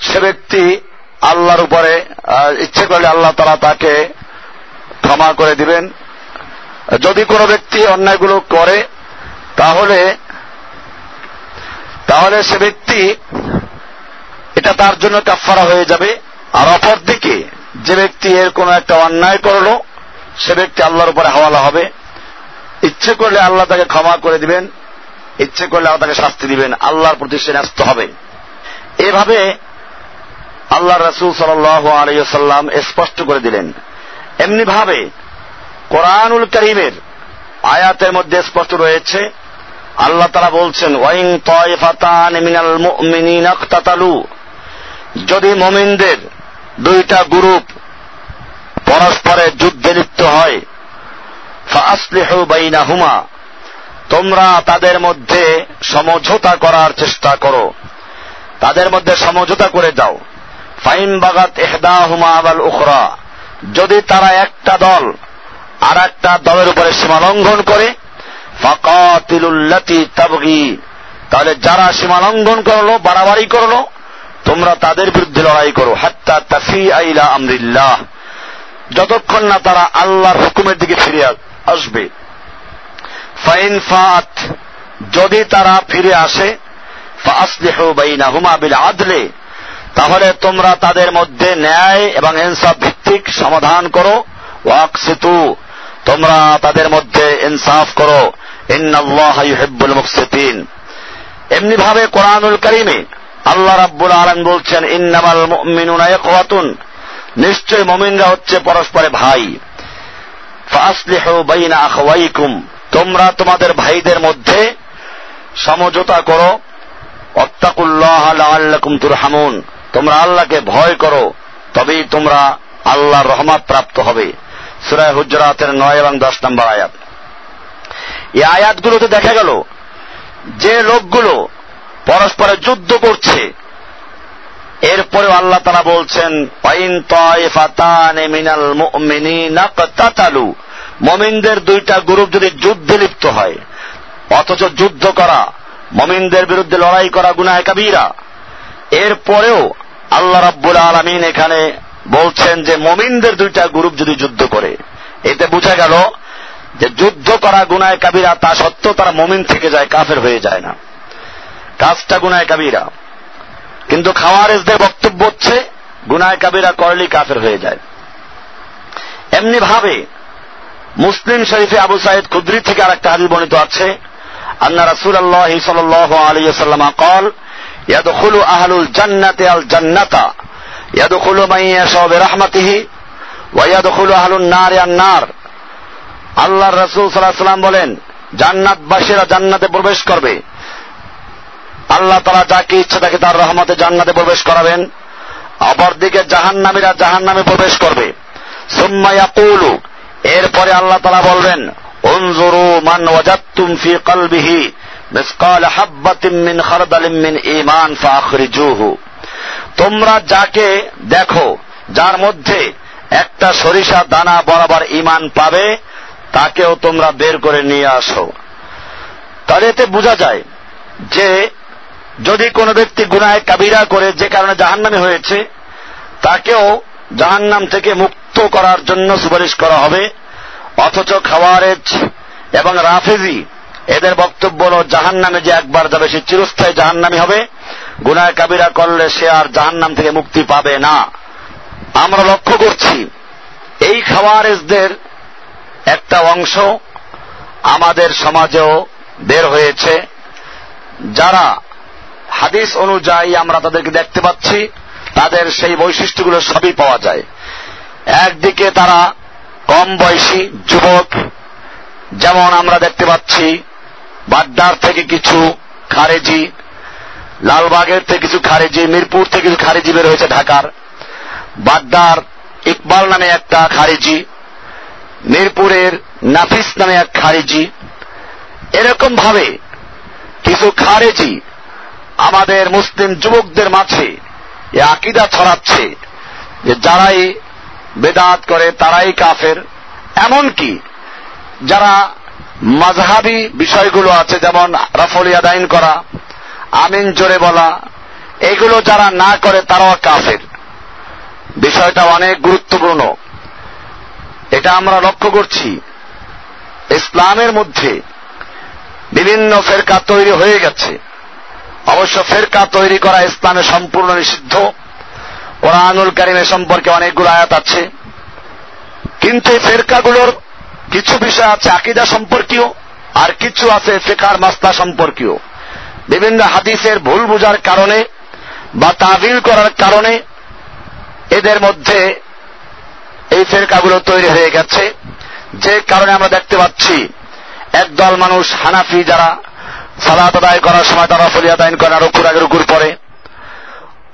সে ব্যক্তি আল্লাহর উপরে ইচ্ছে করলে আল্লাহ তারা তাকে ক্ষমা করে দিবেন। যদি কোনো ব্যক্তি অন্যায়গুলো করে তাহলে তাহলে সে ব্যক্তি, এটা তার জন্য কাফারা হয়ে যাবে। আর অপরদিকে, যে ব্যক্তি এর কোন একটা অন্যায় করল, সে ব্যক্তি আল্লাহর উপরে হাওয়ালা হবে। ইচ্ছে করলে আল্লাহ তাকে ক্ষমা করে দিবেন, ইচ্ছে করলে আল্লাহ তাকে শাস্তি দিবেন, আল্লাহর প্রতি সে ন্যস্ত হবে। এভাবে আল্লাহ রসুল সাল্লাম স্পষ্ট করে দিলেন। এমনি ভাবে কোরআনুল করিমের আয়াতের মধ্যে স্পষ্ট রয়েছে আল্লাহ তারা বলছেন ওয়াইং তয়ফাতান মিনাল মুমিনিন ইকতাতালু। যদি মমিনদের দুইটা গ্রুপ পরস্পরের যুদ্ধে লিপ্ত হয় ফাসলিহু বাইনাহুমা, তোমরা তাদের মধ্যে সমঝোতা করার চেষ্টা করো। তাদের মধ্যে সমঝোতা করে যাও। ফাইন বাগাত এহদাহুমা আবাল উখরা। যদি তারা একটা দল আর একটা দলের উপরে সীমা লঙ্ঘন করে ফাকাতিলুল্লাতি তাবগি। তাহলে যারা সীমা লঙ্ঘন করল, বাড়াবাড়ি করল, তোমরা তাদের বিরুদ্ধে লড়াই করো। হাত্তা তাফি আইলা আমরিল্লাহ। যতক্ষণ না তারা আল্লাহর হুকুমের দিকে ফিরে আসবে। ফাইন ফাত। যদি তারা ফিরে আসে আদলে তাহলে তোমরা তাদের মধ্যে ন্যায় এবং ইনসাফ ভিত্তিক সমাধান করো। ওয়াকসিতু। তোমরা তাদের মধ্যে ইনসাফ করো। এমনি ভাবে কোরআনুল কারিমে আল্লাহ রাব্বুল আলামিন বলছেন, ইন্নামাল মুমিনুনা ইখওয়াতুন। নিশ্চয় মুমিনরা হচ্ছে পরস্পরে ভাই। ফাসলিহু বাইনা আখওয়াইকুম। তোমরা তোমাদের ভাইদের মধ্যে সমঝোতা করো। অত্তাকুল্লাহ লাআল্লাকুম তুরহামুন। তোমরা আল্লাহকে ভয় করো, তবেই তোমরা আল্লাহর রহমত প্রাপ্ত হবে। সুরায় হুজরাতের নয় এবং দশ নম্বর আয়াত। এই আয়াতগুলোতে দেখা গেল যে লোকগুলো পরস্পরে যুদ্ধ করছে। এরপরেও আল্লাহ তারা বলছেন মিনাল মমিনদের দুইটা গ্রুপ যদি যুদ্ধে লিপ্ত হয়, অথচ যুদ্ধ করা, মমিনদের বিরুদ্ধে লড়াই করা গুনায় কাবিরা। এরপরেও আল্লাহ রাব্বুল আলমিন এখানে বলছেন যে, মমিনদের দুইটা গ্রুপ যদি যুদ্ধ করে। এতে বোঝা গেল যে যুদ্ধ করা গুনায় কাবিরা, তা সত্ত্বেও তারা মমিন থেকে যায়, কাফের হয়ে যায় না। কাজটা গুনায় কাবিরা। কিন্তু খাওয়ারেজদের বক্তব্য হচ্ছে, গুনায় কাবিরা করলেই কাফের হয়ে যায়। এমনি ভাবে, মুসলিম শরীফে আবু সাইদ কুদ্রি থেকে আর একটা হাদিস বর্ণিত আছে, আন্না রাসুল আল্লাহ সাল্লাহ আলিয়া সাল্লামা কল, ইয়াদখুলু আহলুল জান্নাতে আল জান্নাতা, ইয়াদখুলু মাইয়াশা বিরহমাতিহি, ওয়া ইয়াদখুলু আহলুন নার আন নার। আল্লাহর রাসূল সাল্লাম বলেন, জান্নাতবাসীরা জান্নাতে প্রবেশ করবে। আল্লাহ তারা যাকে ইচ্ছা তাকে তার রহমতে জান্নাতে প্রবেশ করাবেন। অপরদিকে জাহান্নামীরা জাহান্নামে প্রবেশ করবে। সুম্মা ইয়াকুলু, এরপরে আল্লাহ তারা বলবেন, উনজুরু মান ওয়াজাদতুম ফি কলবিহি মিসকাল হাব্বাতিম মিন খারদালিম মিন ঈমান ফাখরিজুহু। তোমরা যাকে দেখো, যার মধ্যে একটা সরিষা দানা বরাবর ইমান পাবে তাকেও তোমরা বের করে নিয়ে আসো। তাহলে এতে বোঝা যায় যে, যদি কোনো ব্যক্তি গুনায় কাবিরা করে যে কারণে জাহান্নামে হয়েছে, তাকেও জাহান্নাম থেকে মুক্ত করার জন্য সুপারিশ করা হবে। অথচ খাওয়ারেজ এবং রাফেজি, এদের বক্তব্য হল জাহান নামে যে একবার যাবে, সে চিরস্থায়ী জাহান নামে হবে। গুনায় কাবিরা করলে সে আর জাহান নাম থেকে মুক্তি পাবে না। আমরা লক্ষ্য করছি, এই খাওয়ারেজদের একটা অংশ আমাদের সমাজেও বের হয়েছে। যারা হাদিস অনুযায়ী আমরা তাদেরকে দেখতে পাচ্ছি, তাদের সেই বৈশিষ্ট্যগুলো সবই পাওয়া যায়। একদিকে তারা কম বয়সী যুবক, যেমন আমরা দেখতে পাচ্ছি বাড্ডার থেকে কিছু খারেজি, লালবাগের থেকে কিছু খারেজি, মিরপুর থেকে কিছু খারেজি বের হয়েছে ঢাকার। বাড্ডার ইকবাল নামে একটা খারেজি মিরপুরের নাফিস নামে এক খারেজি। এরকম ভাবে কিছু খারেজি আমাদের মুসলিম যুবকদের মাঝে এ আকিদা ছড়াচ্ছে যে যারাই বেদাত করে, তারাই কাফের। এমনকি যারা মাঝহাবি বিষয়গুলো আছে, যেমন রাফল ইয়াদাইন করা, আমিন জোরে বলা, এগুলো যারা না করে, তারাও কাফের। বিষয়টা অনেক গুরুত্বপূর্ণ। এটা আমরা লক্ষ্য করছি। ইসলামের মধ্যে বিভিন্ন ফেরকা তৈরি হয়ে গেছে। অবশ্য ফেরকা তৈরি করা ইসলামে সম্পূর্ণ নিষিদ্ধ। কোরআনুল কারিমে সম্পর্কে অনেকগুলো আয়াত আছে। কিন্তু এই ফেরকাগুলোর কিছু বিষয় আছে আকিদা সম্পর্কীয়, আর কিছু আছে ফেকার মাস্তা সম্পর্কীয়। বিভিন্ন হাদিসের ভুল বোঝার কারণে বা তাবিল করার কারণে এদের মধ্যে এই ফেরকাগুলো তৈরি হয়ে গেছে। যে কারণে আমরা দেখতে পাচ্ছি, একদল মানুষ হানাফি যারা সালাত আদায় করার সময় তারা ফলি আদায় করে আর রুকুর আগে রুকুর পরে।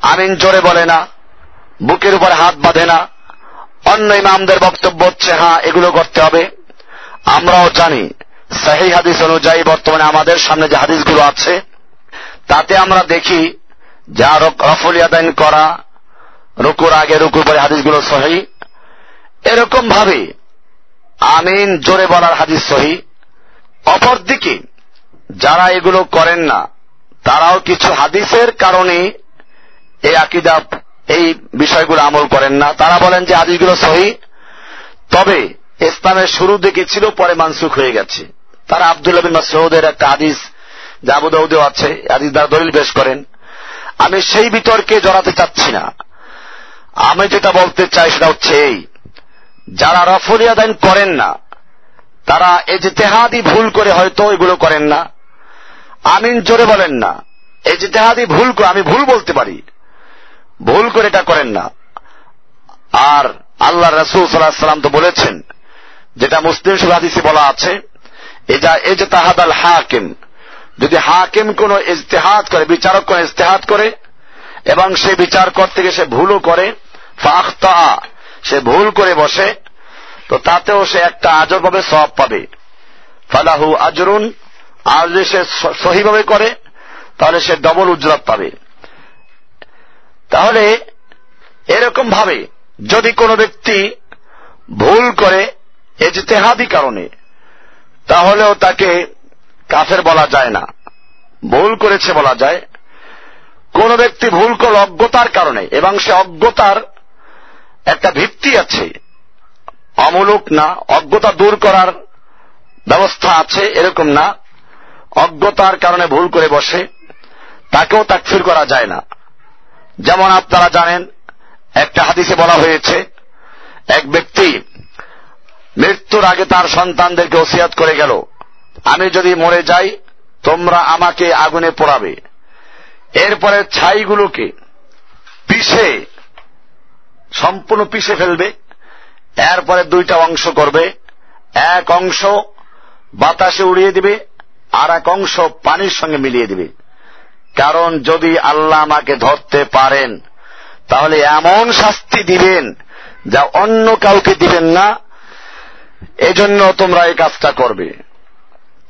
আমিন জোরে বলে না, বুকের উপরে হাত বাঁধে না। অন্য ইমামদের বক্তব্য হচ্ছে হ্যাঁ এগুলো করতে হবে। আমরাও জানি, সাহি হাদিস অনুযায়ী বর্তমানে আমাদের সামনে যে হাদিসগুলো আছে, তাতে আমরা দেখি যা রফল আদায়ন করা রুকুর আগে রুকুর পরে হাদিসগুলো সহি এরকম ভাবে আমিন জোরে বলার হাদিস সহি। অপরদিকে, যারা এগুলো করেন না, তারাও কিছু হাদিসের কারণে এই আকিদা, এই বিষয়গুলো আমল করেন না। তারা বলেন যে হাদিসগুলো সহি, তবে ইসলামের শুরু দিকে ছিল, পরে মানসুখ হয়ে গেছে। তারা আবদুল্লাহ বিন মাসউদের একটা হাদিস জাবুদাউদেও আছে হাদিস দ্বারা দলিল পেশ করেন। আমি সেই বিতর্কে জড়াতে চাচ্ছি না। আমি যেটা বলতে চাই সেটা হচ্ছে এই যারা রফলিয়া দান করেন না, তারা এই যে তেহাদি ভুল করে হয়তো এগুলো করেন না। আমিন জোরে বলেন না এই যে তেহাদি ভুল করে, আমি ভুল বলতে পারি। ভুল করে এটা করেন না। আর আল্লাহ রসুল সাল্লাহ সাল্লাম তো বলেছেন, যেটা মুসলিম সুহাদিসে বলা আছে এজা এজ তাহাদ আল হাকিম যদি হাকিম কোন ইজতেহাদ করে, বিচারক কোন ইজতেহাদ করে, এবং সে বিচার করতে গিয়ে সে ভুলও করে ফাখতা সে ভুল করে বসে, তো তাতেও সে একটা আজর পাবে সব পাবে। ফালাহু আজরুন, আর যদি সে সহিভাবে করে, তাহলে সে ডবল উজ্জ্বল পাবে। তাহলে এরকম ভাবে যদি কোনো ব্যক্তি ভুল করে এজতেহাদি কারণে, তাহলেও তাকে কাফের বলা যায় না। ভুল করেছে বলা যায়। কোন ব্যক্তি ভুল করল অজ্ঞতার কারণে, এবং সে অজ্ঞতার একটা ভিত্তি আছে। অমূলক না, অজ্ঞতা দূর করার ব্যবস্থা আছে, এরকম না। অজ্ঞতার কারণে ভুল করে বসে, তাকেও তাকফির করা যায় না। যেমন আপনারা জানেন, একটা হাদিসে বলা হয়েছে, এক ব্যক্তি মৃত্যুর আগে তার সন্তানদেরকে ওসিয়াত করে গেল, আমি যদি মরে যাই, তোমরা আমাকে আগুনে পোড়াবে। এরপরে ছাইগুলোকে পিষে সম্পূর্ণ পিষে ফেলবে, এরপরে দুইটা অংশ করবে, এক অংশ বাতাসে উড়িয়ে দিবে, আর এক অংশ পানির সঙ্গে মিলিয়ে দিবে। কারণ যদি আল্লাহ আমাকে ধরতে পারেন, তাহলে এমন শাস্তি দিবেন যা অন্য কাউকে দিবেন না। এজন্য তোমরা এই কাজটা করবে।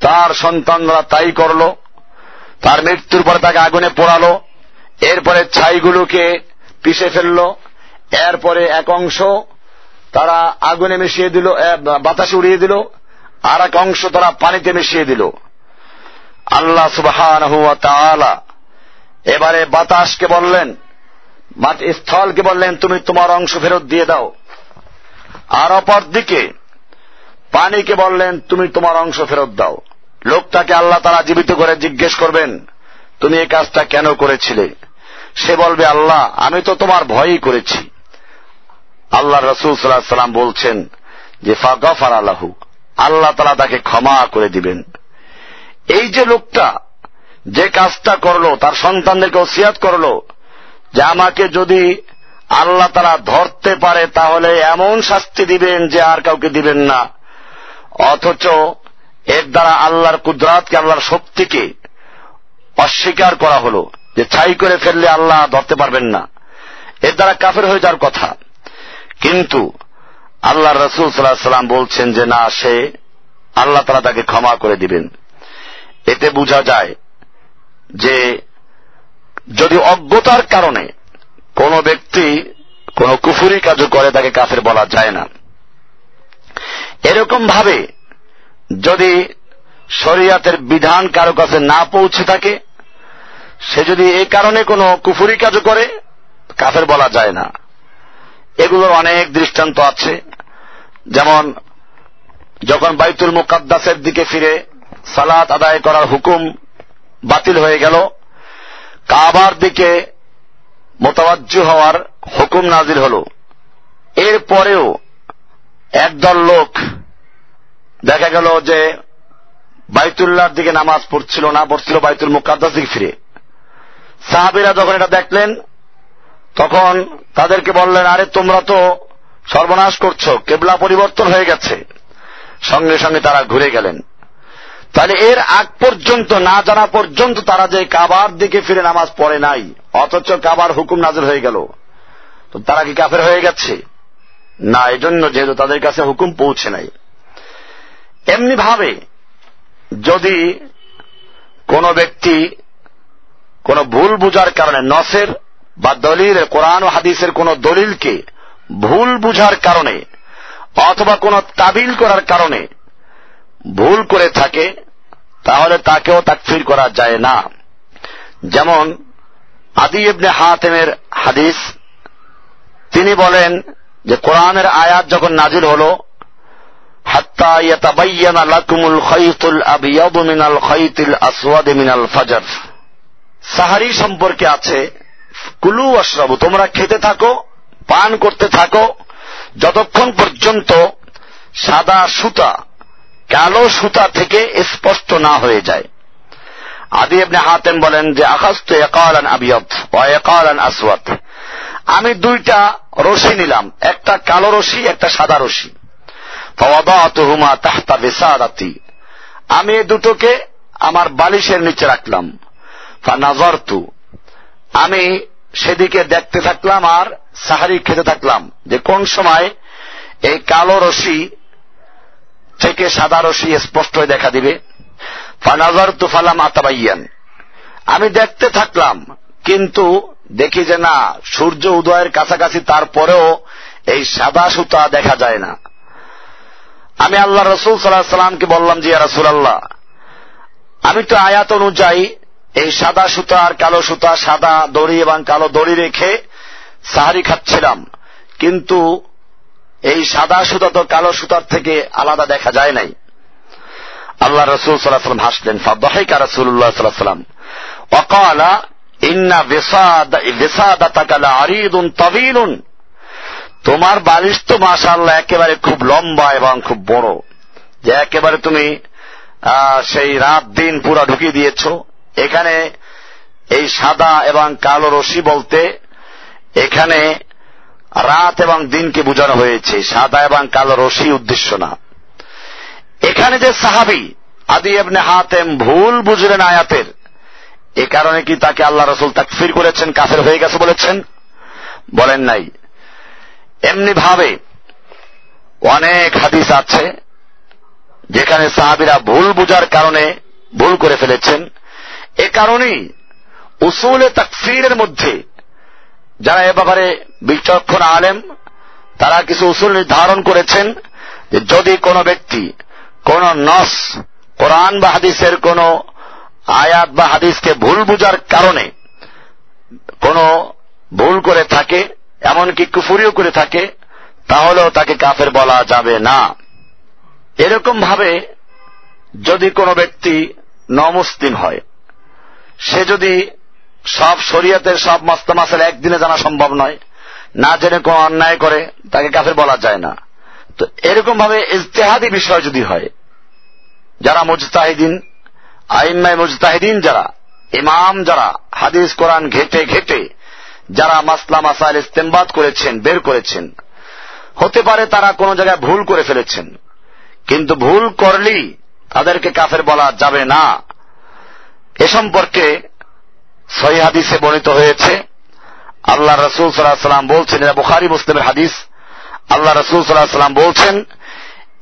তার সন্তানরা তাই করল, তার মৃত্যুর পরে তাকে আগুনে পোড়ালো, এরপরে ছাইগুলোকে পিষে ফেলল এরপরে এক অংশ তারা আগুনে মিশিয়ে দিল বাতাসে উড়িয়ে দিল আর এক অংশ তারা পানিতে মিশিয়ে দিল। আল্লাহ সুবাহ এবারে বাতাসকে বললেন স্থলকে বললেন, তুমি তোমার অংশ ফেরত দিয়ে দাও। আর অপর দিকে পানিকে বললেন, তুমি তোমার অংশ ফেরত দাও। লোকটাকে আল্লাহ তারা জীবিত করে জিজ্ঞেস করবেন, তুমি এই কাজটা কেন করেছিলে? সে বলবে, আল্লাহ, আমি তো তোমার ভয়ই করেছি। আল্লাহ রসুল সাল্লাহ সাল্লাম বলছেন যে, ফাগফার আল্লাহু আল্লাহ তালা তাকে ক্ষমা করে দিবেন। এই যে লোকটা যে কাজটা করল, তার সন্তানদেরকে ওসিয়াত করল, যে আমাকে যদি আল্লাহ তারা ধরতে পারে, তাহলে এমন শাস্তি দিবেন যে আর কাউকে দিবেন না। অথচ এর দ্বারা আল্লাহর কুদরাতকে, আল্লাহর শক্তিকে অস্বীকার করা হলো, যে ছাই করে ফেললে আল্লাহ ধরতে পারবেন না। এর দ্বারা কাফের হয়ে যাওয়ার কথা। কিন্তু আল্লাহ রসুল সাল্লাহ সাল্লাম বলছেন যে না, সে আল্লাহ তারা তাকে ক্ষমা করে দিবেন। এতে বোঝা যায় যে যদি অজ্ঞতার কারণে কোন ব্যক্তি কোন কুফুরি কাজও করে, তাকে কাফের বলা যায় না। এরকম ভাবে যদি শরিয়াতের বিধান কারও কাছে না পৌঁছে থাকে, সে যদি এই কারণে কোনো কুফুরি কাজ করে, কাফের বলা যায় না। এগুলোর অনেক দৃষ্টান্ত আছে। যেমন, যখন বাইতুল মুকাদ্দাসের দিকে ফিরে সালাত আদায় করার হুকুম বাতিল হয়ে গেল, কাবার দিকে মোতাবাজ্য হওয়ার হুকুম নাজির হল। এর পরেও একদল লোক দেখা গেল যে বাইতুল্লাহর দিকে নামাজ পড়ছিল না, পড়ছিল বাইতুল মুকাদ্দাস দিকে ফিরে। সাহাবিরা যখন এটা দেখলেন তখন তাদেরকে বললেন, আরে, তোমরা তো সর্বনাশ করছ, কেবলা পরিবর্তন হয়ে গেছে। সঙ্গে সঙ্গে তারা ঘুরে গেলেন। তাহলে এর আগ পর্যন্ত, না জানা পর্যন্ত তারা যে কাবার দিকে ফিরে নামাজ পড়ে নাই, অথচ কাবার হুকুম নাজর হয়ে গেল। তো তারা কি কাফের হয়ে গেছে? না, এজন্য যেহেতু তাদের কাছে হুকুম পৌঁছে নাই। এমনি ভাবে যদি কোন ব্যক্তি কোন ভুল বুঝার কারণে নসের বা দলিল, কোরআন ও হাদিসের কোন দলিলকে ভুল বুঝার কারণে অথবা কোন তাবিল করার কারণে ভুল করে থাকে, তাহলে তাকেও তাকফির করা যায় না। যেমন আদি ইবনে হাতেমের হাদিস, তিনি বলেন যে কোরআনের আয়াত যখন নাজিল হল মিনাল সাহারি সম্পর্কে আছে কুলু আশরাবু তোমরা খেতে থাকো, পান করতে থাকো, যতক্ষণ পর্যন্ত সাদা সুতা, কালো সুতা থেকে স্পষ্ট না হয়ে যায়। আদি আপনি হাতেন বলেন যে আকাস্ত একালান আবিয়ত ও একালান আসওয়াত আমি দুইটা রশি নিলাম, একটা কালো রশি, একটা সাদা রশি। হুমা তাহতা বেসাদাতি আমি এ দুটোকে আমার বালিশের নিচে রাখলাম। ফানাজরতু। আমি সেদিকে দেখতে থাকলাম আর সাহারি খেতে থাকলাম যে কোন সময় এই কালো রশি থেকে সাদা রশি স্পষ্ট দেখা দিবে। ফানাজর তুফালাম আতাবাইয়ান। আমি দেখতে থাকলাম, কিন্তু দেখি যে না, সূর্য উদয়ের কাছাকাছি তারপরেও এই সাদা সুতা দেখা যায় না। আমি আল্লাহ রসুল সাল্লাহ সাল্লামকে বললাম, যে রসুল আল্লাহ আমি তো আয়াত অনুযায়ী এই সাদা সুতা আর কালো সুতা, সাদা দড়ি এবং কালো দড়ি রেখে সাহারি খাচ্ছিলাম। কিন্তু এই সাদা সুতা তো কালো সুতার থেকে আলাদা দেখা যায় নাই। আল্লাহ রসুল সাল্লাম হাসলেন, ফাদাহিকা রসুল্লাহ সাল্লাম অকালা ইন্না বেসাদাতাকালা আরিদুন তবিলুন। তোমার বালিশ তো মাশাল্লাহ একেবারে খুব লম্বা এবং খুব বড়। যে একেবারে তুমি সেই রাত দিন পুরা ঢুকিয়ে দিয়েছ। এখানে এই সাদা এবং কালো রশি বলতে এখানে রাত এবং দিনকে বোঝানো হয়েছে। সাদা এবং কালো রশি উদ্দেশ্য না। এখানে যে সাহাবি আদি এবনে হাতেম ভুল বুঝলেন আয়াতের, এ কারণে কি তাকে আল্লাহ রসুল তাকফির করেছেন, কাফের হয়ে গেছে বলেছেন? বলেন নাই। এমনি ভাবে অনেক হাদিস আছে যেখানে সাহাবিরা ভুল বুঝার কারণে ভুল করে ফেলেছেন। এ কারণেই উসুলে তাকফিরের মধ্যে যারা এ ব্যাপারে বিচক্ষণ আলেম, তারা কিছু উসুল নির্ধারণ করেছেন যে যদি কোনো ব্যক্তি, কোন নস, কোরআন বা হাদিসের কোন আয়াত বা হাদিসকে ভুল বুঝার কারণে কোন ভুল করে থাকে, এমনকি কুফুরিও করে থাকে, তাহলেও তাকে কাফের বলা যাবে না। এরকম ভাবে যদি কোনো ব্যক্তি নমুসলিম হয় সে যদি সব শরীয়তের সব মস্ত মাসের একদিনে জানা সম্ভব নয়, না জেনে কোন অন্যায় করে, তাকে কাফের বলা যায় না। তো এরকম ভাবে ইজতেহাদি বিষয় যদি হয়, যারা মুজতাহিদিন আইম্মাই মুজতাহিদিন যারা, ইমাম যারা, হাদিস, কোরআন ঘেটে ঘেটে যারা মাসলা, মাসাইল ইস্তেমবাদ করেছেন, বের করেছেন, হতে পারে তারা কোন জায়গায় ভুল করে ফেলেছেন, কিন্তু ভুল করলেই তাদেরকে কাফের বলা যাবে না। এ সম্পর্কে সহি হাদিসে বর্ণিত হয়েছে, আল্লাহ রসুল সাল্লাহ সাল্লাম বলছেন এটা বুখারি মুসলিমের হাদিস, আল্লাহ রসুল সাল্লাহ সাল্লাম বলছেন,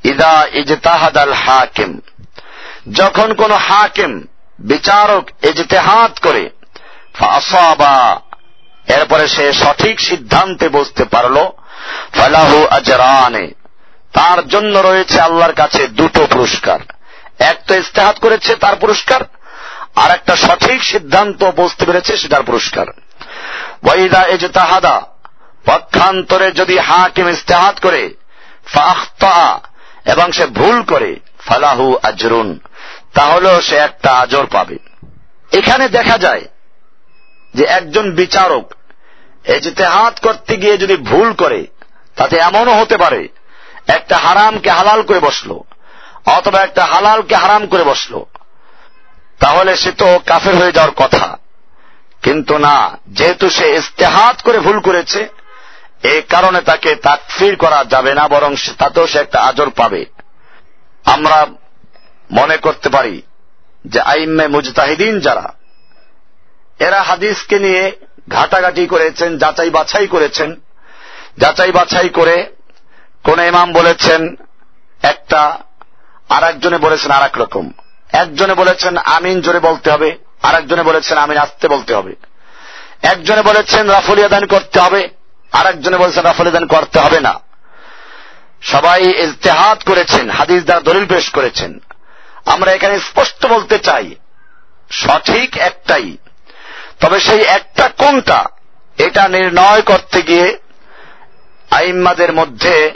ইদা ইজতাহাদ আল হাকিম যখন কোন হাকিম, বিচারক ইজতেহাদ করে ফাসাবা এরপরে সে সঠিক সিদ্ধান্তে বসতে পারল, ফালাহু আজরানে, তার জন্য রয়েছে আল্লাহর কাছে দুটো পুরস্কার। এক তো ইস্তেহাত করেছে তার পুরস্কার আর একটা সঠিক সিদ্ধান্ত বসতে পেরেছে, সেটার পুরস্কার। ওয়াইদা এজ তাহাদা পক্ষান্তরে যদি হাকিম ইস্তেহাত করে এবং সে ভুল করে, ফালাহু আজরুন, তাহলেও সে একটা আজর পাবে। এখানে দেখা যায় যে একজন বিচারক এজতেহাত করতে গিয়ে যদি ভুল করে, তাতে এমনও হতে পারে, একটা হারামকে হালাল করে বসল, অথবা একটা হালালকে হারাম করে বসল তাহলে সে তো কাফের হয়ে যাওয়ার কথা। কিন্তু না, যেহেতু সে ইস্তেহাত করে ভুল করেছে এই কারণে তাকে তাকফির করা যাবে না, বরং তাতেও সে একটা আজর পাবে। আমরা মনে করতে পারি যে আইম্মে মুজতাহিদিন যারা, এরা হাদিসকে নিয়ে ঘাটাঘাটি করেছেন, যাচাই বাছাই করেছেন। যাচাই বাছাই করে কোন ইমাম বলেছেন, একটা আর একজনে বলেছেন আর রকম। একজনে বলেছেন আমিন জোরে বলতে হবে আর একজনে বলেছেন আমিন আসতে বলতে হবে। একজনে বলেছেন রাফলিয়া দান করতে হবে আর একজনে বলেছেন রাফলিয়া দান করতে হবে না। সবাই ইজতেহাদ করেছেন, হাদিস দ্বারা দলিল পেশ করেছেন। আমরা এখানে স্পষ্ট বলতে চাই, সঠিক একটাই। তবে সেই একটা কোনটা, এটা নির্ণয় করতে গিয়ে আইম্মাদের মধ্যে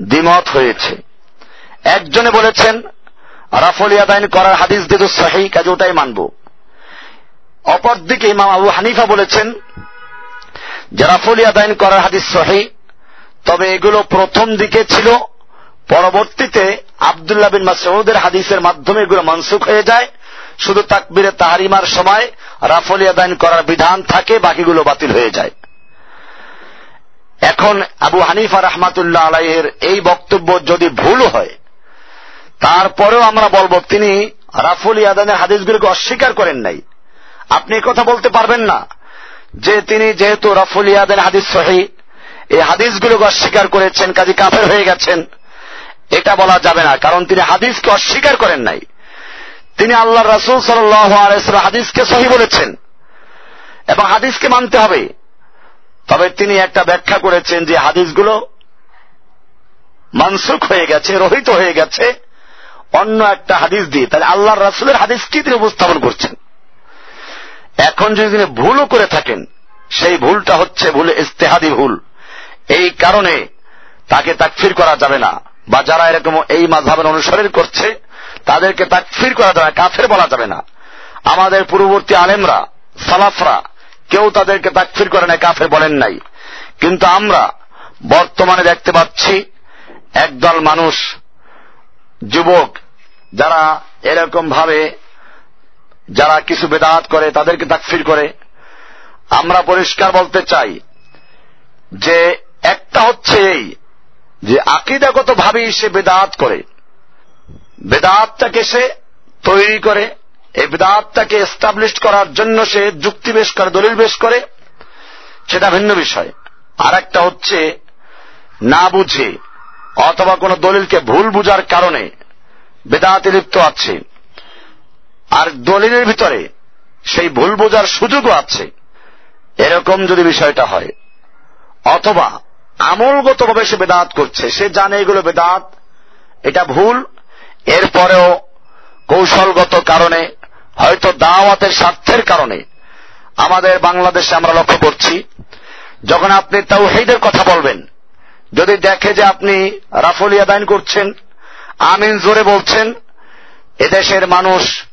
দ্বিমত হয়েছে। একজনে বলেছেন রাফলি আদায়ন করার হাদিস যেহেতু সাহি কাজে ওটাই মানব। অপরদিকে ইমাম আবু হানিফা বলেছেন যে রাফলি আদায়ন করার হাদিস সহি তবে এগুলো প্রথম দিকে ছিল, পরবর্তীতে আবদুল্লাহ বিন মাসউদের হাদিসের মাধ্যমে এগুলো মনসুখ হয়ে যায়। শুধু তাকবিরে তাহারিমার সময় রাফলি আদায়ন করার বিধান থাকে, বাকিগুলো বাতিল হয়ে যায়। এখন আবু হানিফা রহমাতুল্লাহ আলাইয়ের এই বক্তব্য যদি ভুল হয় তারপরেও আমরা বলব, তিনি রাফুল ইয়াদানের হাদিসগুলোকে অস্বীকার করেন নাই। আপনি কথা বলতে পারবেন না যে তিনি যেহেতু রাফুল ইয়াদের হাদিস সহি, এই হাদিসগুলোকে অস্বীকার করেছেন, কাজী কাফের হয়ে গেছেন। এটা বলা যাবে না, কারণ তিনি হাদিসকে অস্বীকার করেন নাই। তিনি আল্লাহ রাসুল সাল হাদিসকে সহি বলেছেন এবং হাদিসকে মানতে হবে। তবে তিনি একটা ব্যাখ্যা করেছেন যে হাদিসগুলো মানসুখ হয়ে গেছে, রহিত হয়ে গেছে। অন্য একটা হাদিস দিয়ে, তাহলে আল্লাহ রাসুলের হাদিস কি তিনি উপস্থাপন করছেন? এখন যদি তিনি ভুলও করে থাকেন, সেই ভুলটা হচ্ছে ভুল ইস্তেহাদি ভুল। এই কারণে তাকে তাকফির করা যাবে না। বা যারা এরকম এই মাঝাবের অনুসরণ করছে, তাদেরকে তাকফির করা যাবে না, কাফের বলা যাবে না। আমাদের পূর্ববর্তী আলেমরা, সালাফরা, কেউ তাদেরকে তাকফির করে নাই, কাফের বলেন নাই। কিন্তু আমরা বর্তমানে দেখতে পাচ্ছি, একদল মানুষ, যুবক যারা এরকম ভাবে যারা কিছু বেদাত করে, তাদেরকে তাকফির করে, আমরা পরিষ্কার বলতে চাই যে একটা হচ্ছে এই যে আকিদাগত ভাবেই সে বেদাত করে। বেদাতটাকে সে তৈরি করে, এই বেদাতটাকে এস্টাবলিশ করার জন্য সে যুক্তি বেশ করে, দলিল বেশ করে, সেটা ভিন্ন বিষয়। আর একটা হচ্ছে না বুঝে, অথবা কোন দলিলকে ভুল বুঝার কারণে বেদাতে লিপ্ত আছে। আর দলিলের ভিতরে সেই ভুল বোঝার সুযোগও আছে। এরকম যদি বিষয়টা হয়, অথবা আমলগতভাবে সে বেদাত করছে, সে জানে এগুলো বেদাত, এটা ভুল, এরপরেও কৌশলগত কারণে, হয়তো দাওয়াতের স্বার্থের কারণে, আমাদের বাংলাদেশে আমরা লক্ষ্য করছি, যখন আপনি তাও তাওহিদের কথা বলবেন, যদি দেখে যে আপনি রাফলিয়া দান করছেন আমিন জোরে বলছেন, এদেশের মানুষ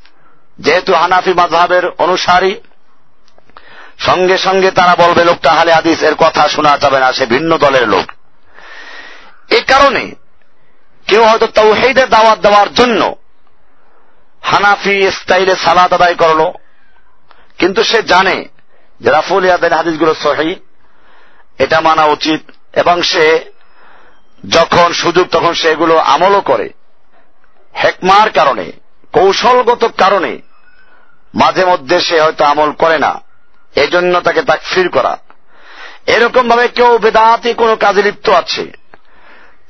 যেহেতু হানাফি মাঝহাবের অনুসারী, সঙ্গে সঙ্গে তারা বলবে, লোকটা হালে আদিস এর কথা শোনা যাবে না, সে ভিন্ন দলের লোক। এ কারণে কেউ হয়তো তাওহিদের দাওয়াত দেওয়ার জন্য হানাফি স্টাইলে সালাদ আদায় করল, কিন্তু সে জানে যে রাফুল ইয়াদের হাদিসগুলো সহি, এটা মানা উচিত, এবং সে যখন সুযোগ, তখন সেগুলো আমলও করে। হেকমার কারণে, কৌশলগত কারণে, মাঝে মধ্যে সে হয়তো আমল করে না। এজন্য তাকে তাকফির করা। এরকম ভাবে কেউ বেদাতি কোনো কাজে লিপ্ত আছে।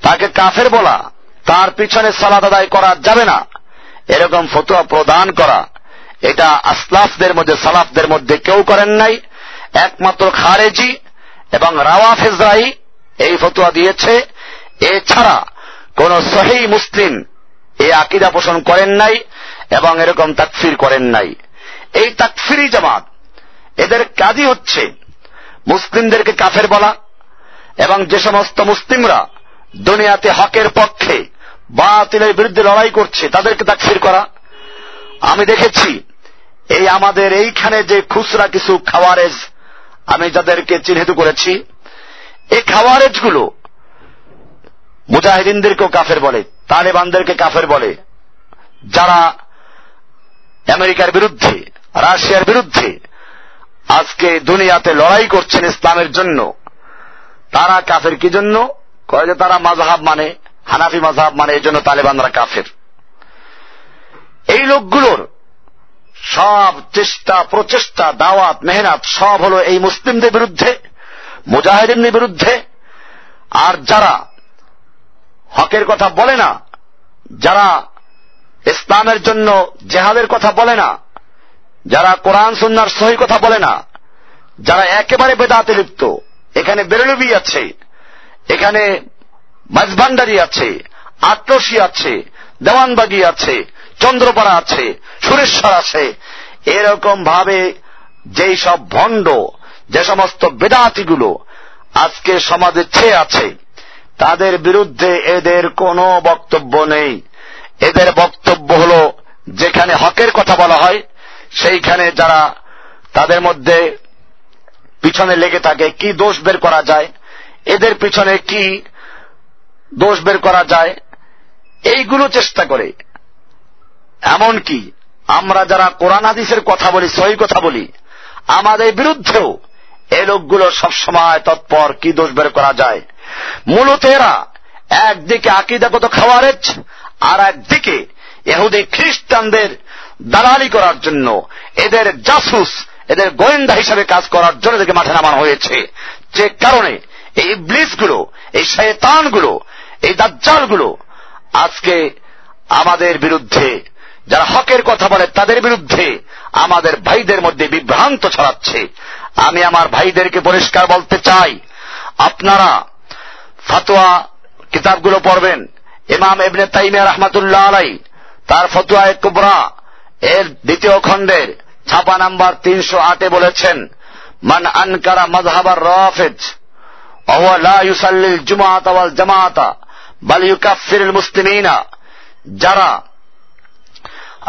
তাকে কাফের বলা, তার পিছনে সালাদ আদায় করা যাবে না। এরকম ফতুয়া প্রদান করা, এটা আসলাফদের মধ্যে, সালাফদের মধ্যে কেউ করেন নাই। একমাত্র খারেজি এবং রাওয়া ফেজরাই এই ফতুয়া দিয়েছে। এছাড়া কোন সহি মুসলিম এই আকিদা পোষণ করেন নাই এবং এরকম তাকফির করেন নাই। এই তাকফিরি জামাত, এদের কাজই হচ্ছে মুসলিমদেরকে কাফের বলা এবং যে সমস্ত মুসলিমরা দুনিয়াতে হকের পক্ষে বাতিলের বিরুদ্ধে লড়াই করছে, তাদেরকে তাকফির করা। আমি দেখেছি, এই আমাদের এইখানে যে খুচরা কিছু খাওয়ারেজ আমি যাদেরকে চিহ্নিত করেছি, এই খাওয়ারেজগুলো মুজাহিদিনদেরকেও কাফের বলে, তালেবানদেরকে কাফের বলে। যারা আমেরিকার বিরুদ্ধে, রাশিয়ার বিরুদ্ধে আজকে দুনিয়াতে লড়াই করছেন ইসলামের জন্য, তারা কাফের কি জন্য? কয় যে তারা মাঝহাব মানে হানাফি মাঝহাব মানে এই জন্য তালেবানরা কাফের। এই লোকগুলোর সব চেষ্টা, প্রচেষ্টা, দাওয়াত, মেহনত সব হলো এই মুসলিমদের বিরুদ্ধে মুজাহিদিনের বিরুদ্ধে। আর যারা হকের কথা বলে না। যারা ইসলামের জন্য জেহাদের কথা বলে না। যারা কোরআন, সুন্নার সহি কথা বলে না। যারা একেবারে বেদাতে লিপ্ত। এখানে বেরলবি আছে। এখানে মাঝভান্ডারি আছে। আটরসি আছে। দেওয়ানবাগি আছে। চন্দ্রপাড়া আছে। সুরেশ্বর আছে। এরকম ভাবে যেই সব ভণ্ড, যে সমস্ত বেদাতিগুলো আজকে সমাজে ছেয়ে আছে। তাদের বিরুদ্ধে এদের কোনো বক্তব্য নেই। এদের বক্তব্য হল, যেখানে হকের কথা বলা হয়, সেইখানে যারা তাদের মধ্যে পিছনে লেগে থাকে, কি দোষ বের করা যায়, এদের পিছনে কি দোষ বের করা যায়, এইগুলো চেষ্টা করে। এমন কি আমরা যারা কোরআন হাদিসের কথা বলি, সহি কথা বলি, আমাদের বিরুদ্ধেও এই লোকগুলো সবসময় তৎপর কি দোষ বের করা যায়। মূলত এরা একদিকে আকিদাগত খাওয়ারেজ, আর একদিকে এহুদি খ্রিস্টানদের দালালি করার জন্য। এদের জাসুস, এদের গোয়েন্দা হিসাবে কাজ করার জন্য এদেরকে মাঠে নামানো হয়েছে। যে কারণে এই ইবলিসগুলো, এই শয়তানগুলো, এই দাজ্জালগুলো আজকে আমাদের বিরুদ্ধে, যারা হকের কথা বলে তাদের বিরুদ্ধে আমাদের ভাইদের মধ্যে বিভ্রান্ত ছড়াচ্ছে। আমি আমার ভাইদেরকে পরিষ্কার বলতে চাই, আপনারা ফতোয়া কিতাবগুলো পড়বেন। ইমাম এবনে তাইমিয়া রহমাতুল্লাহ আলাই তার ফতুয়ায় কুবরা, এর দ্বিতীয় খণ্ডের ছাপা নাম্বার তিনশো আটে বলেছেন, মান আনকারা মজহাবার রাফেজ লা ইউসাল্লিল জুমাত ওয়াল জামাতা বাল ইউকাফিরুল মুসলিমিনা যারা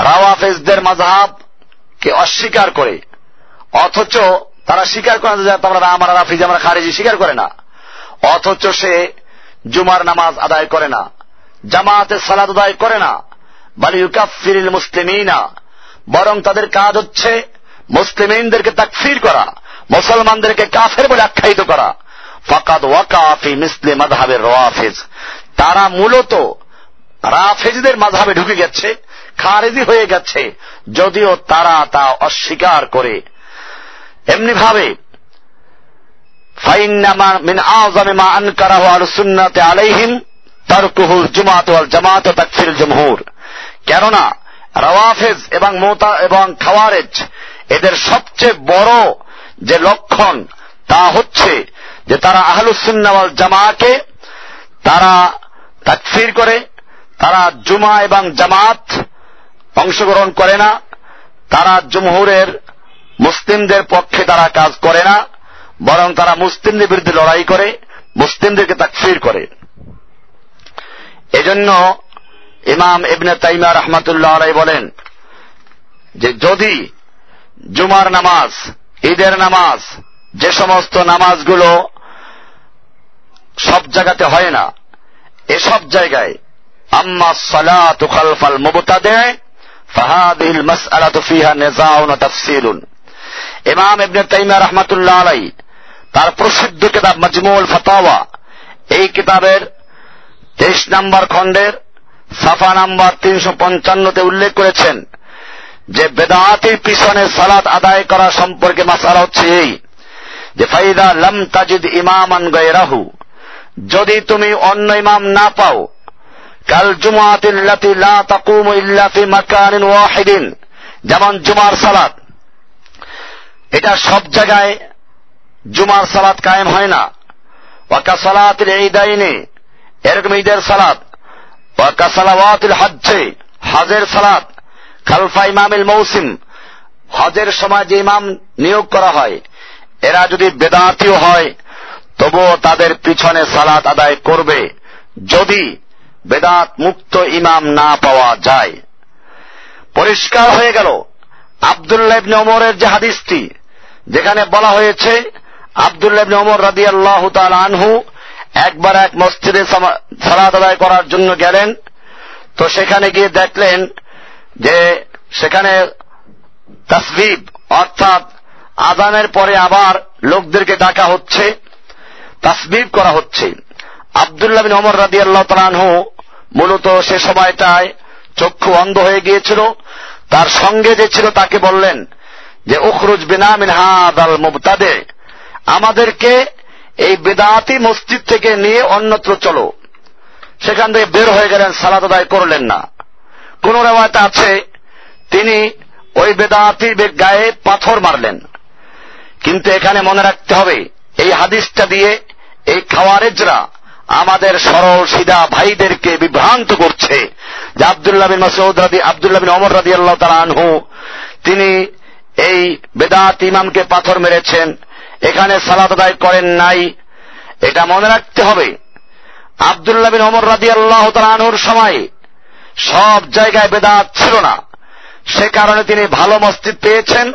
রাওয়াফেজদের মাঝহাব কে অস্বীকার করে, অথচ তারা স্বীকার করে না তোমরা আমরা রাফিজ, আমরা খারেজি স্বীকার করে না। অথচ সে জুমার নামাজ আদায় করে না, জামাতে সালাদ আদায় করে না। বালি ইউকাফিরিল মুসলিমিনা, বরং তাদের কাজ হচ্ছে মুসলিমদেরকে তাকফির করা, মুসলমানদেরকে কাফের বলে আখ্যায়িত করা। ফাকাদ ওয়াকাফি মুসলিম মাধাবের রাফেজ, তারা মূলত রাফেজদের মাধাবে ঢুকে গেছে, খারেজি হয়ে গেছে, যদিও তারা তা অস্বীকার করে। এমনি ভাবে মিন আজমে মা আনকারাহু আল সুন্নাতে আলাইহিম জুমাত ওয়াল জামাত কেননা, রওয়াফেজ এবং মোতা এবং খাওয়ারেজ এদের সবচেয়ে বড় যে লক্ষণ তা হচ্ছে যে তারা আহলুসুন্নাওয়াল জামাকে তারা তাকফির করে, তারা জুমা এবং জামাত অংশগ্রহণ করে না, তারা জমহুরের মুসলিমদের পক্ষে তারা কাজ করে না বরং তারা মুসলিমদের বিরুদ্ধে লড়াই করে, মুসলিমদেরকে তাকফির করে। এজন্য ইমাম ইবনে তাইমা রহমাতুল্লাহ আলাই বলেন যে যদি জুমার নামাজ, ঈদের নামাজ, যে সমস্ত নামাজগুলো সব জায়গাতে হয় না, এসব জায়গায় আম্মা সালাতু খালফাল মুবতাদে ফাহাদিল মাসআলাতু ফিহা নিজাউন তাফসিলুন। ইমাম ইবনে তাইমিয়া রাহমাতুল্লাহ আলাই তার প্রসিদ্ধ কিতাব মাজমুল ফাতাওয়া এই কিতাবের তেইশ নাম্বার খণ্ডের সাফা নাম্বার তিনশো পঞ্চান্নতে উল্লেখ করেছেন যে বেদাতির পিছনে সালাত আদায় করা সম্পর্কে মাসালা হচ্ছে এই, যে ফাইদা লম তাজিদ ইমামান গায়রাহু, যদি তুমি অন্য ইমাম না পাও, কাল জুমাতিল্লাতি লা তাকুমু ইল্লা ফি মাকানিন ওয়াহিদিন, যেমন জুমার সালাত, এটা সব জায়গায় জুমার সালাত কায়েম হয় না। ওয়াকা সালাতিল ঈদাইনে, এরকম ঈদের সালাত। ওয়াকা সালাওয়াতিল হজ্জে, হজের সালাত। খালফা ইমামিল মৌসিম, হজের সময় যে ইমাম নিয়োগ করা হয়, এরা যদি বেদাতিও হয়, তবুও তাদের পিছনে সালাত আদায় করবে, যদি বেদাত মুক্ত ইমাম না পাওয়া যায়। পরিষ্কার হয়ে গেল আবদুল্লাহ ইবনে ওমরের যে হাদিসটি, যেখানে বলা হয়েছে আবদুল্লাহ ওমর রাদি আল্লাহ আনহু একবার এক মসজিদে সালাদ আদায় করার জন্য গেলেন। তো সেখানে গিয়ে দেখলেন যে সেখানে তসবিব অর্থাৎ আদানের পরে আবার লোকদেরকে ডাকা হচ্ছে তসবিব করা হচ্ছে। আবদুল্লাহ বিন ওমর রাদি আল্লাহ তালানহু মূলত সে সময়টায় চক্ষু অন্ধ হয়ে গিয়েছিল। তার সঙ্গে যে ছিল তাকে বললেন যে, উখরুজ বিনামিন হাদ আল মুবতাদে। আমাদেরকে এই বেদাতি মসজিদ থেকে নিয়ে অন্যত্র চলো। সেখান থেকে বের হয়ে গেলেন সালাদ আদায় করলেন না। কোন রেওয়ায়তে আছে, তিনি ওই বেদাতি গায়ে পাথর মারলেন। কিন্তু এখানে মনে রাখতে হবে, এই হাদিসটা দিয়ে এই খাওয়ারেজরা আমাদের সরল, সিধা ভাইদেরকে বিভ্রান্ত করছে। যে আবদুল্লাহ বিন মাসুদ রাদি, আবদুল্লাহ বিন অমর রাদি আল্লাহ তালা আনহু, তিনি এই বেদাত ইমামকে পাথর মেরেছেন। এখানে সালাদ আদায় করেন নাই। এটা মনে রাখতে হবে। আবদুল্লাহ বিন অমর রাদি আল্লাহ তালানুর সময় সব জায়গায় বেদাত ছিল না। সে কারণে তিনি ভালো মসজিদ পেয়েছেন।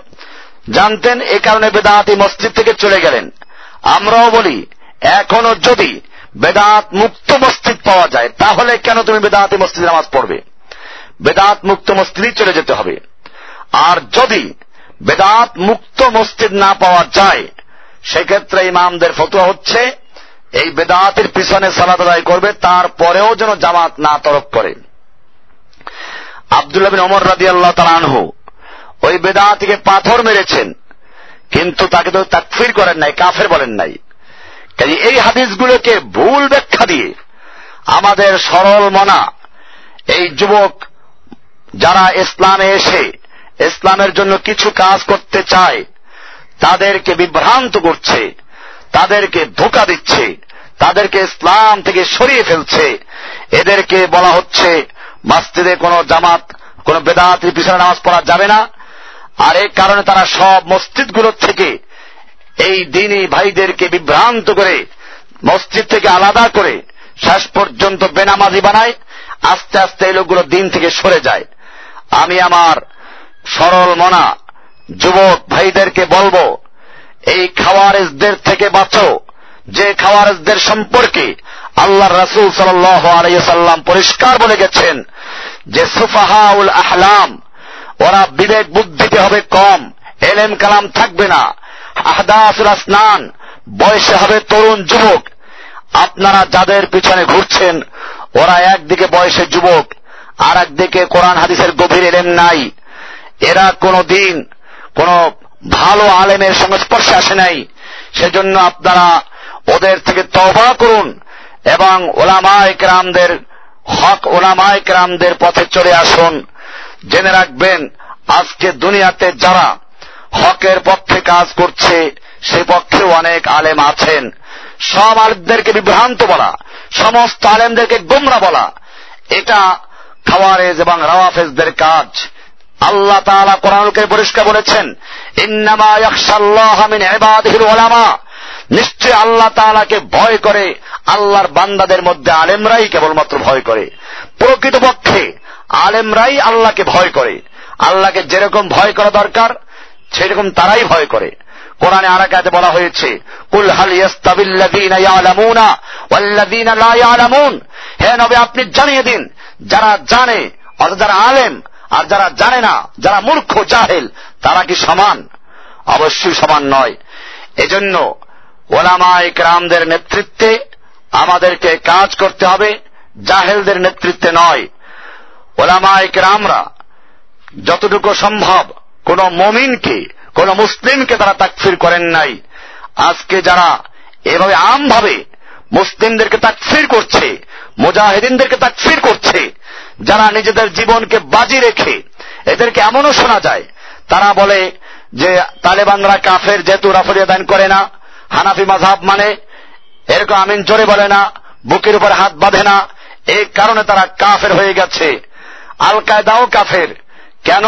জানতেন এ কারণে বেদাত মসজিদ থেকে চলে গেলেন। আমরাও বলি, এখনও যদি বেদাত মুক্ত মসজিদ পাওয়া যায়, তাহলে কেন তুমি বেদাত মসজিদ নামাজ পড়বে? বেদাত মুক্ত মসজিদই চলে যেতে হবে। আর যদি বেদাত মুক্ত মসজিদ না পাওয়া যায় সেক্ষেত্রে ইমামদের ফতুয়া হচ্ছে, এই বেদাতের পিছনে সালাদ আদায় করবে, তারপরেও যেন জামাত না তরক করে। আবদুল্লাহ বিন অমর রাদি আল্লাহ তালানহু ওই বেদাতিকে পাথর মেরেছেন, কিন্তু তাকে তো তাকফির করেন নাই, কাফের বলেন নাই। কাজে এই হাদিসগুলোকে ভুল ব্যাখ্যা দিয়ে আমাদের সরল মনা, এই যুবক যারা ইসলামে এসে, ইসলামের জন্য কিছু কাজ করতে চায় তাদেরকে বিভ্রান্ত করছে, তাদেরকে ধোকা দিচ্ছে, তাদেরকে ইসলাম থেকে সরিয়ে ফেলছে। এদেরকে বলা হচ্ছে মাস্তিদে কোনো জামাত, কোন বেদাতির পিছনে নামাজ পড়া যাবে না। আর এই কারণে তারা সব মসজিদগুলোর থেকে এই দিনই ভাইদেরকে বিভ্রান্ত করে, মসজিদ থেকে আলাদা করে শেষ পর্যন্ত বেনামাজি বানায়, আস্তে আস্তে এই লোকগুলো দিন থেকে সরে যায়। আমি আমার সরল মনা যুবক ভাইদেরকে বলব, এই খাওয়ারেজদের থেকে বাঁচো। যে খাওয়ারেজদের সম্পর্কে আল্লাহ রসুল সাল্লাম পরিষ্কার বলে গেছেন, যে সুফাহাউল আহলাম, ওরা বিবেক বুদ্ধিতে হবে কম, এলেম কালাম থাকবে না। আহদাসুল স্নান বয়সে হবে তরুণ যুবক। আপনারা যাদের পিছনে ঘুরছেন, ওরা একদিকে বয়সে যুবক আর একদিকে কোরআন হাদিসের গভীর এলেম নাই। এরা কোনো দিন কোন ভালো আলেমের সংস্পর্শে আসে নাই। সেজন্য আপনারা ওদের থেকে তবা করুন এবং ওলামায় ক্রামদের, হক ওলামায় ক্রামদের পথে চলে আসুন। জেনে রাখবেন, আজকে দুনিয়াতে যারা হকের পক্ষে কাজ করছে, সে পক্ষেও অনেক আলেম আছেন। সব আলেমদেরকে বিভ্রান্ত বলা, সমস্ত আলেমদেরকে গোমরা বলা, এটা খাওয়ারেজ এবং রাওয়াফেজদের কাজ। আল্লাহ তাআলা কোরআনকে পরিষ্কার বলেছেন, ইন্নামা ইয়াখশাল্লাহ মিন ইবাদিহিল উলামা। নিশ্চয় আল্লাহ তাআলাকে ভয় করে, আল্লাহর বান্দাদের মধ্যে আলেমরাই কেবলমাত্র ভয় করে। প্রকৃতপক্ষে আলেমরাই আল্লাহকে ভয় করে। আল্লাহকে যেরকম ভয় করা দরকার, সেরকম তারাই ভয় করে। কোরআনে আর কাজে বলা হয়েছে, কুল হাল ইয়াস্তাবিল্লাযীনা ইয়ালামুনা ওয়াল্লাযীনা লা ইয়ালামুন। হে নবী, আপনি জানিয়ে দিন, যারা জানে, অর্থাৎ যারা আলেম আর যারা জানে না, যারা মূর্খ, জাহেল, তারা কি সমান? অবশ্যই সমান নয়। এজন্য ওলামায় ক্রামদের নেতৃত্বে আমাদেরকে কাজ করতে হবে, জাহেলদের নেতৃত্বে নয়। ওলামায় ক্রামরা যতটুকু সম্ভব কোন মমিনকে, কোন মুসলিমকে তারা তাকফির করেন নাই। আজকে যারা এভাবে আমভাবে মুসলিমদেরকে তাকফির করছে, মুজাহিদিনদেরকে তাকফির করছে যারা নিজেদের জীবনকে বাজি রেখে এদেরকে এমনও শোনা যায়, তারা বলে যে তালেবানরা কাফের যেহেতু রাফরিয়া দান করে না, হানাফি মাঝাব মানে এরকম আমিন জোরে বলে না, বুকের উপর হাত বাঁধে না, এই কারণে তারা কাফের হয়ে গেছে। আল কায়দাও কাফের। কেন?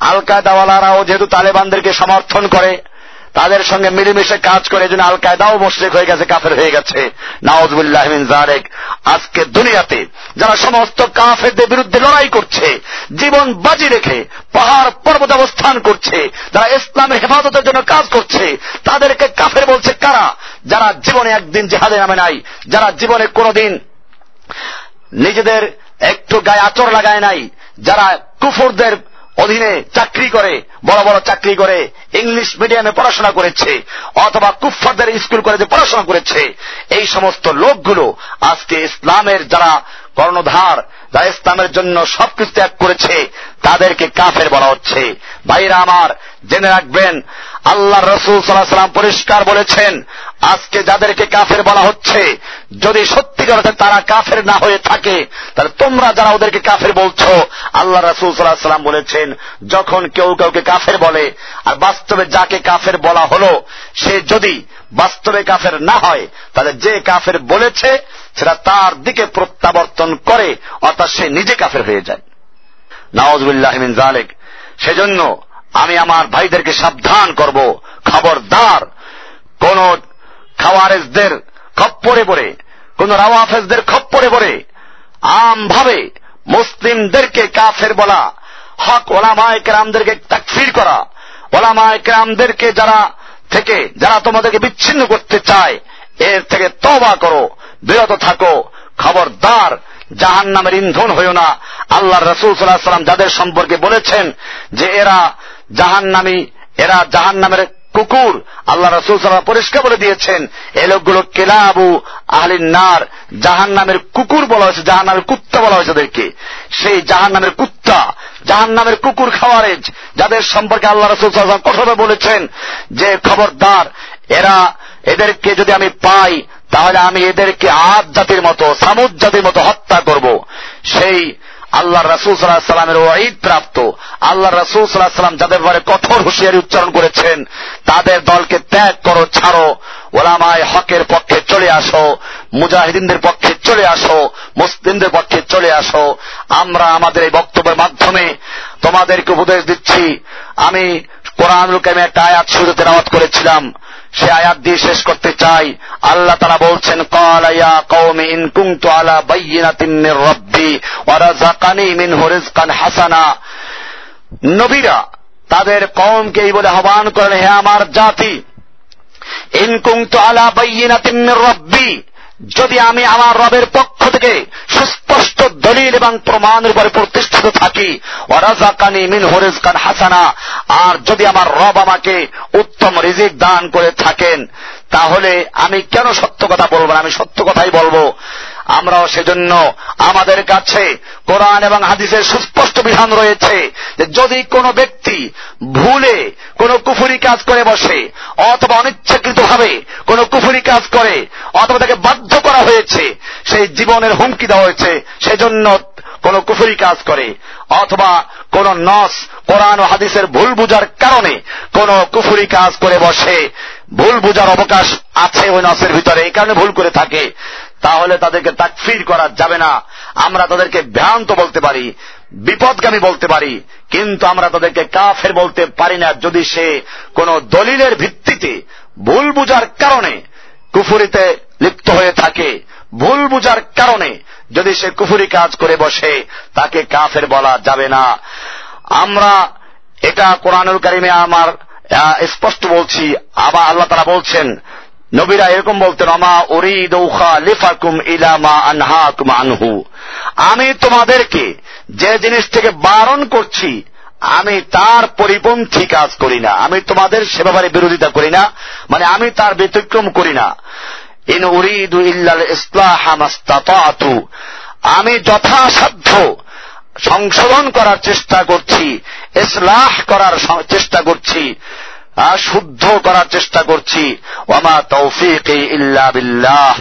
আল কায়দাওয়ালারাও যেহেতু তালেবানদেরকে সমর্থন করে তাদের সঙ্গে মিলেমিশে কাজ করে এই জন্য আল কায়দাও মোশরেক হয়ে গেছে, কাফের হয়ে গেছে। নওয়াজবুল্লাহ আজকে দুনিয়াতে যারা সমস্ত কাফেরদের বিরুদ্ধে লড়াই করছে, জীবন বাজি রেখে পাহাড় পর্বত অবস্থান করছে, যারা ইসলামের হেফাজতের জন্য কাজ করছে, তাদেরকে কাফের বলছে কারা? যারা জীবনে একদিন জেহাদে নামে নাই, যারা জীবনে কোনোদিন নিজেদের একটু গায়ে আচর লাগায় নাই, যারা কুফুরদের অধীনে চাকরি করে, বড় বড় চাকরি করে, ইংলিশ মিডিয়ামে পড়াশোনা করেছে, অথবা কুফফারদের স্কুল কলেজে পড়াশোনা করেছে। এই সমস্ত লোকগুলো আজকে ইসলামের যারা কর্ণধার যারা ইসলামের জন্য সবকিছু ত্যাগ করেছে, তাদেরকে কাফের বলা হচ্ছে। ভাইরা আমার, জেনে রাখবেন, আল্লাহ রসুল সাল্লাহ সাল্লাম পরিষ্কার বলেছেন, আজকে যাদেরকে কাফের বলা হচ্ছে, যদি সত্যিকার অর্থে তারা কাফের না হয়ে থাকে, তাহলে তোমরা যারা ওদেরকে কাফের বলছো, আল্লাহ রসুল সাল্লাহ সাল্লাম বলেছেন, যখন কেউ কাউকে কাফের বলে, আর বাস্তবে যাকে কাফের বলা হলো, সে যদি বাস্তবে কাফের না হয়, তাহলে যে কাফের বলেছে, সেটা তার দিকে প্রত্যাবর্তন করে, অর্থাৎ সে নিজে কাফের হয়ে যায়। নওয়াজবুল্লাহ জালেক সেজন্য আমি আমার ভাইদেরকে সাবধান করব। খবরদার। কোন খাওয়ারেজদের খপ্পরে পড়ে, কোন রাওয়াফেজদের খপ্পরে পড়ে, আমভাবে মুসলিমদেরকে কাফের বলা, হক ওলামায় কেরামদেরকে তাকফির করা, ওলামায় কেরামদেরকে যারা থেকে, যারা তোমাদেরকে বিচ্ছিন্ন করতে চায়, এর থেকে তবা করো, বিরত থাকো, খবরদার। জাহান নামের ইন্ধন হইও না। আল্লাহ রসুল সাল্লাহ সাল্লাম যাদের সম্পর্কে বলেছেন যে এরা জাহান নামী এরা জাহান নামের কুকুর, আল্লাহ রসুল সাল্লাহ পরিষ্কার বলে দিয়েছেন, এ লোকগুলো কেলাবু আহলিন নার জাহান নামের কুকুর বলা হয়েছে জাহান নামের কুত্তা বলা হয়েছে ওদেরকে। সেই জাহান নামের কুত্তা জাহান নামের কুকুর খাওয়ারেজ যাদের সম্পর্কে আল্লাহ রসুল সাল্লাম কঠোর বলেছেন যে, খবরদার, এরা এদেরকে যদি আমি পাই তাহলে আমি এদেরকে আদ জাতির মতো, সামুদ জাতির মতো হত্যা করব। সেই আল্লাহ রাসুল সাল্লাহ সাল্লামের ওয়াইদ প্রাপ্ত। আল্লাহ রাসুল সাল্লাহ সাল্লাম যাদের ব্যাপারে কঠোর হুঁশিয়ারি উচ্চারণ করেছেন, তাদের দলকে ত্যাগ করো, ছাড়ো। ওলামায় হকের পক্ষে চলে আসো, মুজাহিদিনদের পক্ষে চলে আসো, মুসলিমদের পক্ষে চলে আসো। আমরা আমাদের এই বক্তব্যের মাধ্যমে তোমাদেরকে উপদেশ দিচ্ছি। আমি কোরআনুল কামে একটা আয়াত শুরুতে রাওয়াত করেছিলাম। সে আয়াত দিয়ে শেষ করতে চাই। আল্লাহ তারা বলছেন কলাইয়া কৌমে ইন কুমতু আলা বাইনা তিন্নের রব্বি ওরা জাকানি মিন মিনহু রিজকান হাসানা। নবীরা তাদের কমকে এই বলে আহ্বান করেন হে আমার জাতি, ইন কুমতু আলা বাইনা তিন্নের রাব্বি যদি আমি আমার রবের পক্ষ থেকে সুস্পষ্ট দলিল এবং প্রমাণের উপরে প্রতিষ্ঠিত থাকি ওরাজাকানি মিন হরিজকান হাসানা, আর যদি আমার রব আমাকে উত্তম রিজিক দান করে থাকেন, তাহলে আমি কেন সত্য কথা বলব না? আমি সত্য কথাই বলব। আমরাও সেজন্য আমাদের কাছে কোরআন এবং হাদিসের সুস্পষ্ট বিধান রয়েছে যে যদি কোনো ব্যক্তি ভুলে কোনো কুফুরি কাজ করে বসে অথবা অনিচ্ছাকৃত ভাবে কোনো কুফুরি কাজ করে অথবা তাকে বাধ্য করা হয়েছে, সেই জীবনের হুমকি দেওয়া হয়েছে, সেজন্য কোন কুফুরি কাজ করে অথবা কোন নস কোরআন ও হাদিসের ভুল বুঝার কারণে কোন কুফুরি কাজ করে বসে, ভুল বুঝার অবকাশ আছে ওই নসের ভিতরে, এই কারণে ভুল করে থাকে। তাহলে তাদেরকে তাকফির করা যাবে না। আমরা তাদেরকে ভ্রান্ত বলতে পারি, বিপদগামী বলতে পারি, কিন্তু আমরা তাদেরকে কাফের বলতে পারি না। যদি সে কোন দলিলের ভিত্তিতে ভুল বুঝার কারণে কুফুরিতে লিপ্ত হয়ে থাকে, ভুল বুঝার কারণে যদি সে কুফুরি কাজ করে বসে, তাকে কাফের বলা যাবে না। আমরা এটা কোরআনুল কারিমে আমার স্পষ্ট বলছি, আবার আল্লাহ তারা বলছেন নবীরা এরকম বলতেন আমা উরিদ লিফাকুম ইলামা আনহাকুম আনহু। আমি তোমাদেরকে যে জিনিস থেকে বারণ করছি, আমি তার পরিপন্থী কাজ করি না। আমি তোমাদের সে ব্যাপারে বিরোধিতা করি না মানে আমি তার ব্যতিক্রম করি না। ইন উরিদু ইল্লাল ইসলাহামাস্তাতু আমি যথাসাধ্য সংশোধন করার চেষ্টা করছি, ইসলাহ করার চেষ্টা করছি। শুদ্ধ করার চেষ্টা করছি। ওমা তৌফিক ইল্লা বিল্লাহ।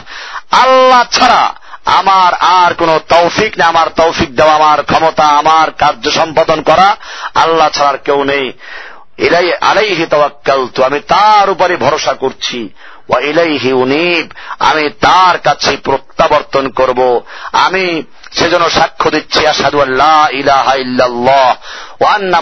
আল্লাহ ছাড়া আমার আর কোন তৌফিক না আমার তৌফিক দেওয়া, আমার ক্ষমতা, আমার কার্য সম্পাদন করা আল্লাহ ছাড়ার কেউ নেই। এলাই আলাইহি তো আমি তার উপরে ভরসা করছি। ওয়া ইলাইহি উনিব, আমি তার কাছে প্রত্যাবর্তন করব। আমি সেজন্য সাক্ষ্য দিচ্ছি আসাদু আল্লাহ ইলাহা ইল্লাল্লাহ। ওয়ান্না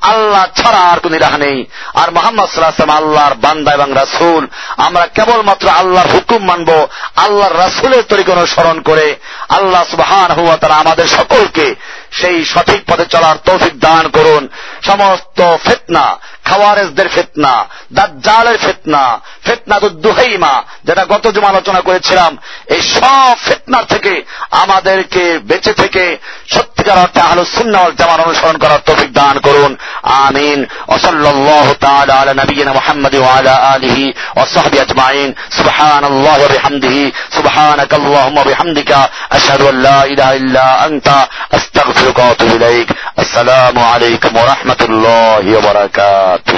আল্লাহ ছাড়া আর কোন নেই। আর মোহাম্মদ আল্লাহর বান্দা এবং রাসুল। আমরা কেবলমাত্র আল্লাহর হুকুম মানব, আল্লাহর রাসূলের তরিকা অনুসরণ করে। আল্লাহ সুবহানাহু হুয়া তারা আমাদের সকলকে সেই সঠিক পথে চলার তৌফিক দান করুন। সমস্ত ফিতনা খাওয়ারেজদের ফিতনা, দাজ্জালের ফিতনা ফিতনা দুহাইমা, যেটা গত জমা আলোচনা করেছিলাম, এই সব ফিতনার থেকে আমাদেরকে বেঁচে থেকে সত্যিকার অর্থে আহলে সুন্নাহ ওয়াল জামার অনুসরণ করার তৌফিক দান করুন। আমিন। ওয়াসাল্লাল্লাহু তাআলা আলা মুহাম্মদ ওয়া আলা আলিহি ওয়া সাহবিহি আজমাইন। সুবহানাল্লাহি ওয়া বিহামদিহি, সুবহানাকাল্লাহুম্মা ওয়া বিহামদিকা, আশহাদু আন লা ইলাহা ইল্লা আনতা, আস্তাগফিরুকা ওয়া আতুবু ইলাইক। আসসালামু আলাইকুম ওয়া রাহমাতুল্লাহি ওয়া বারাকাতুহু up.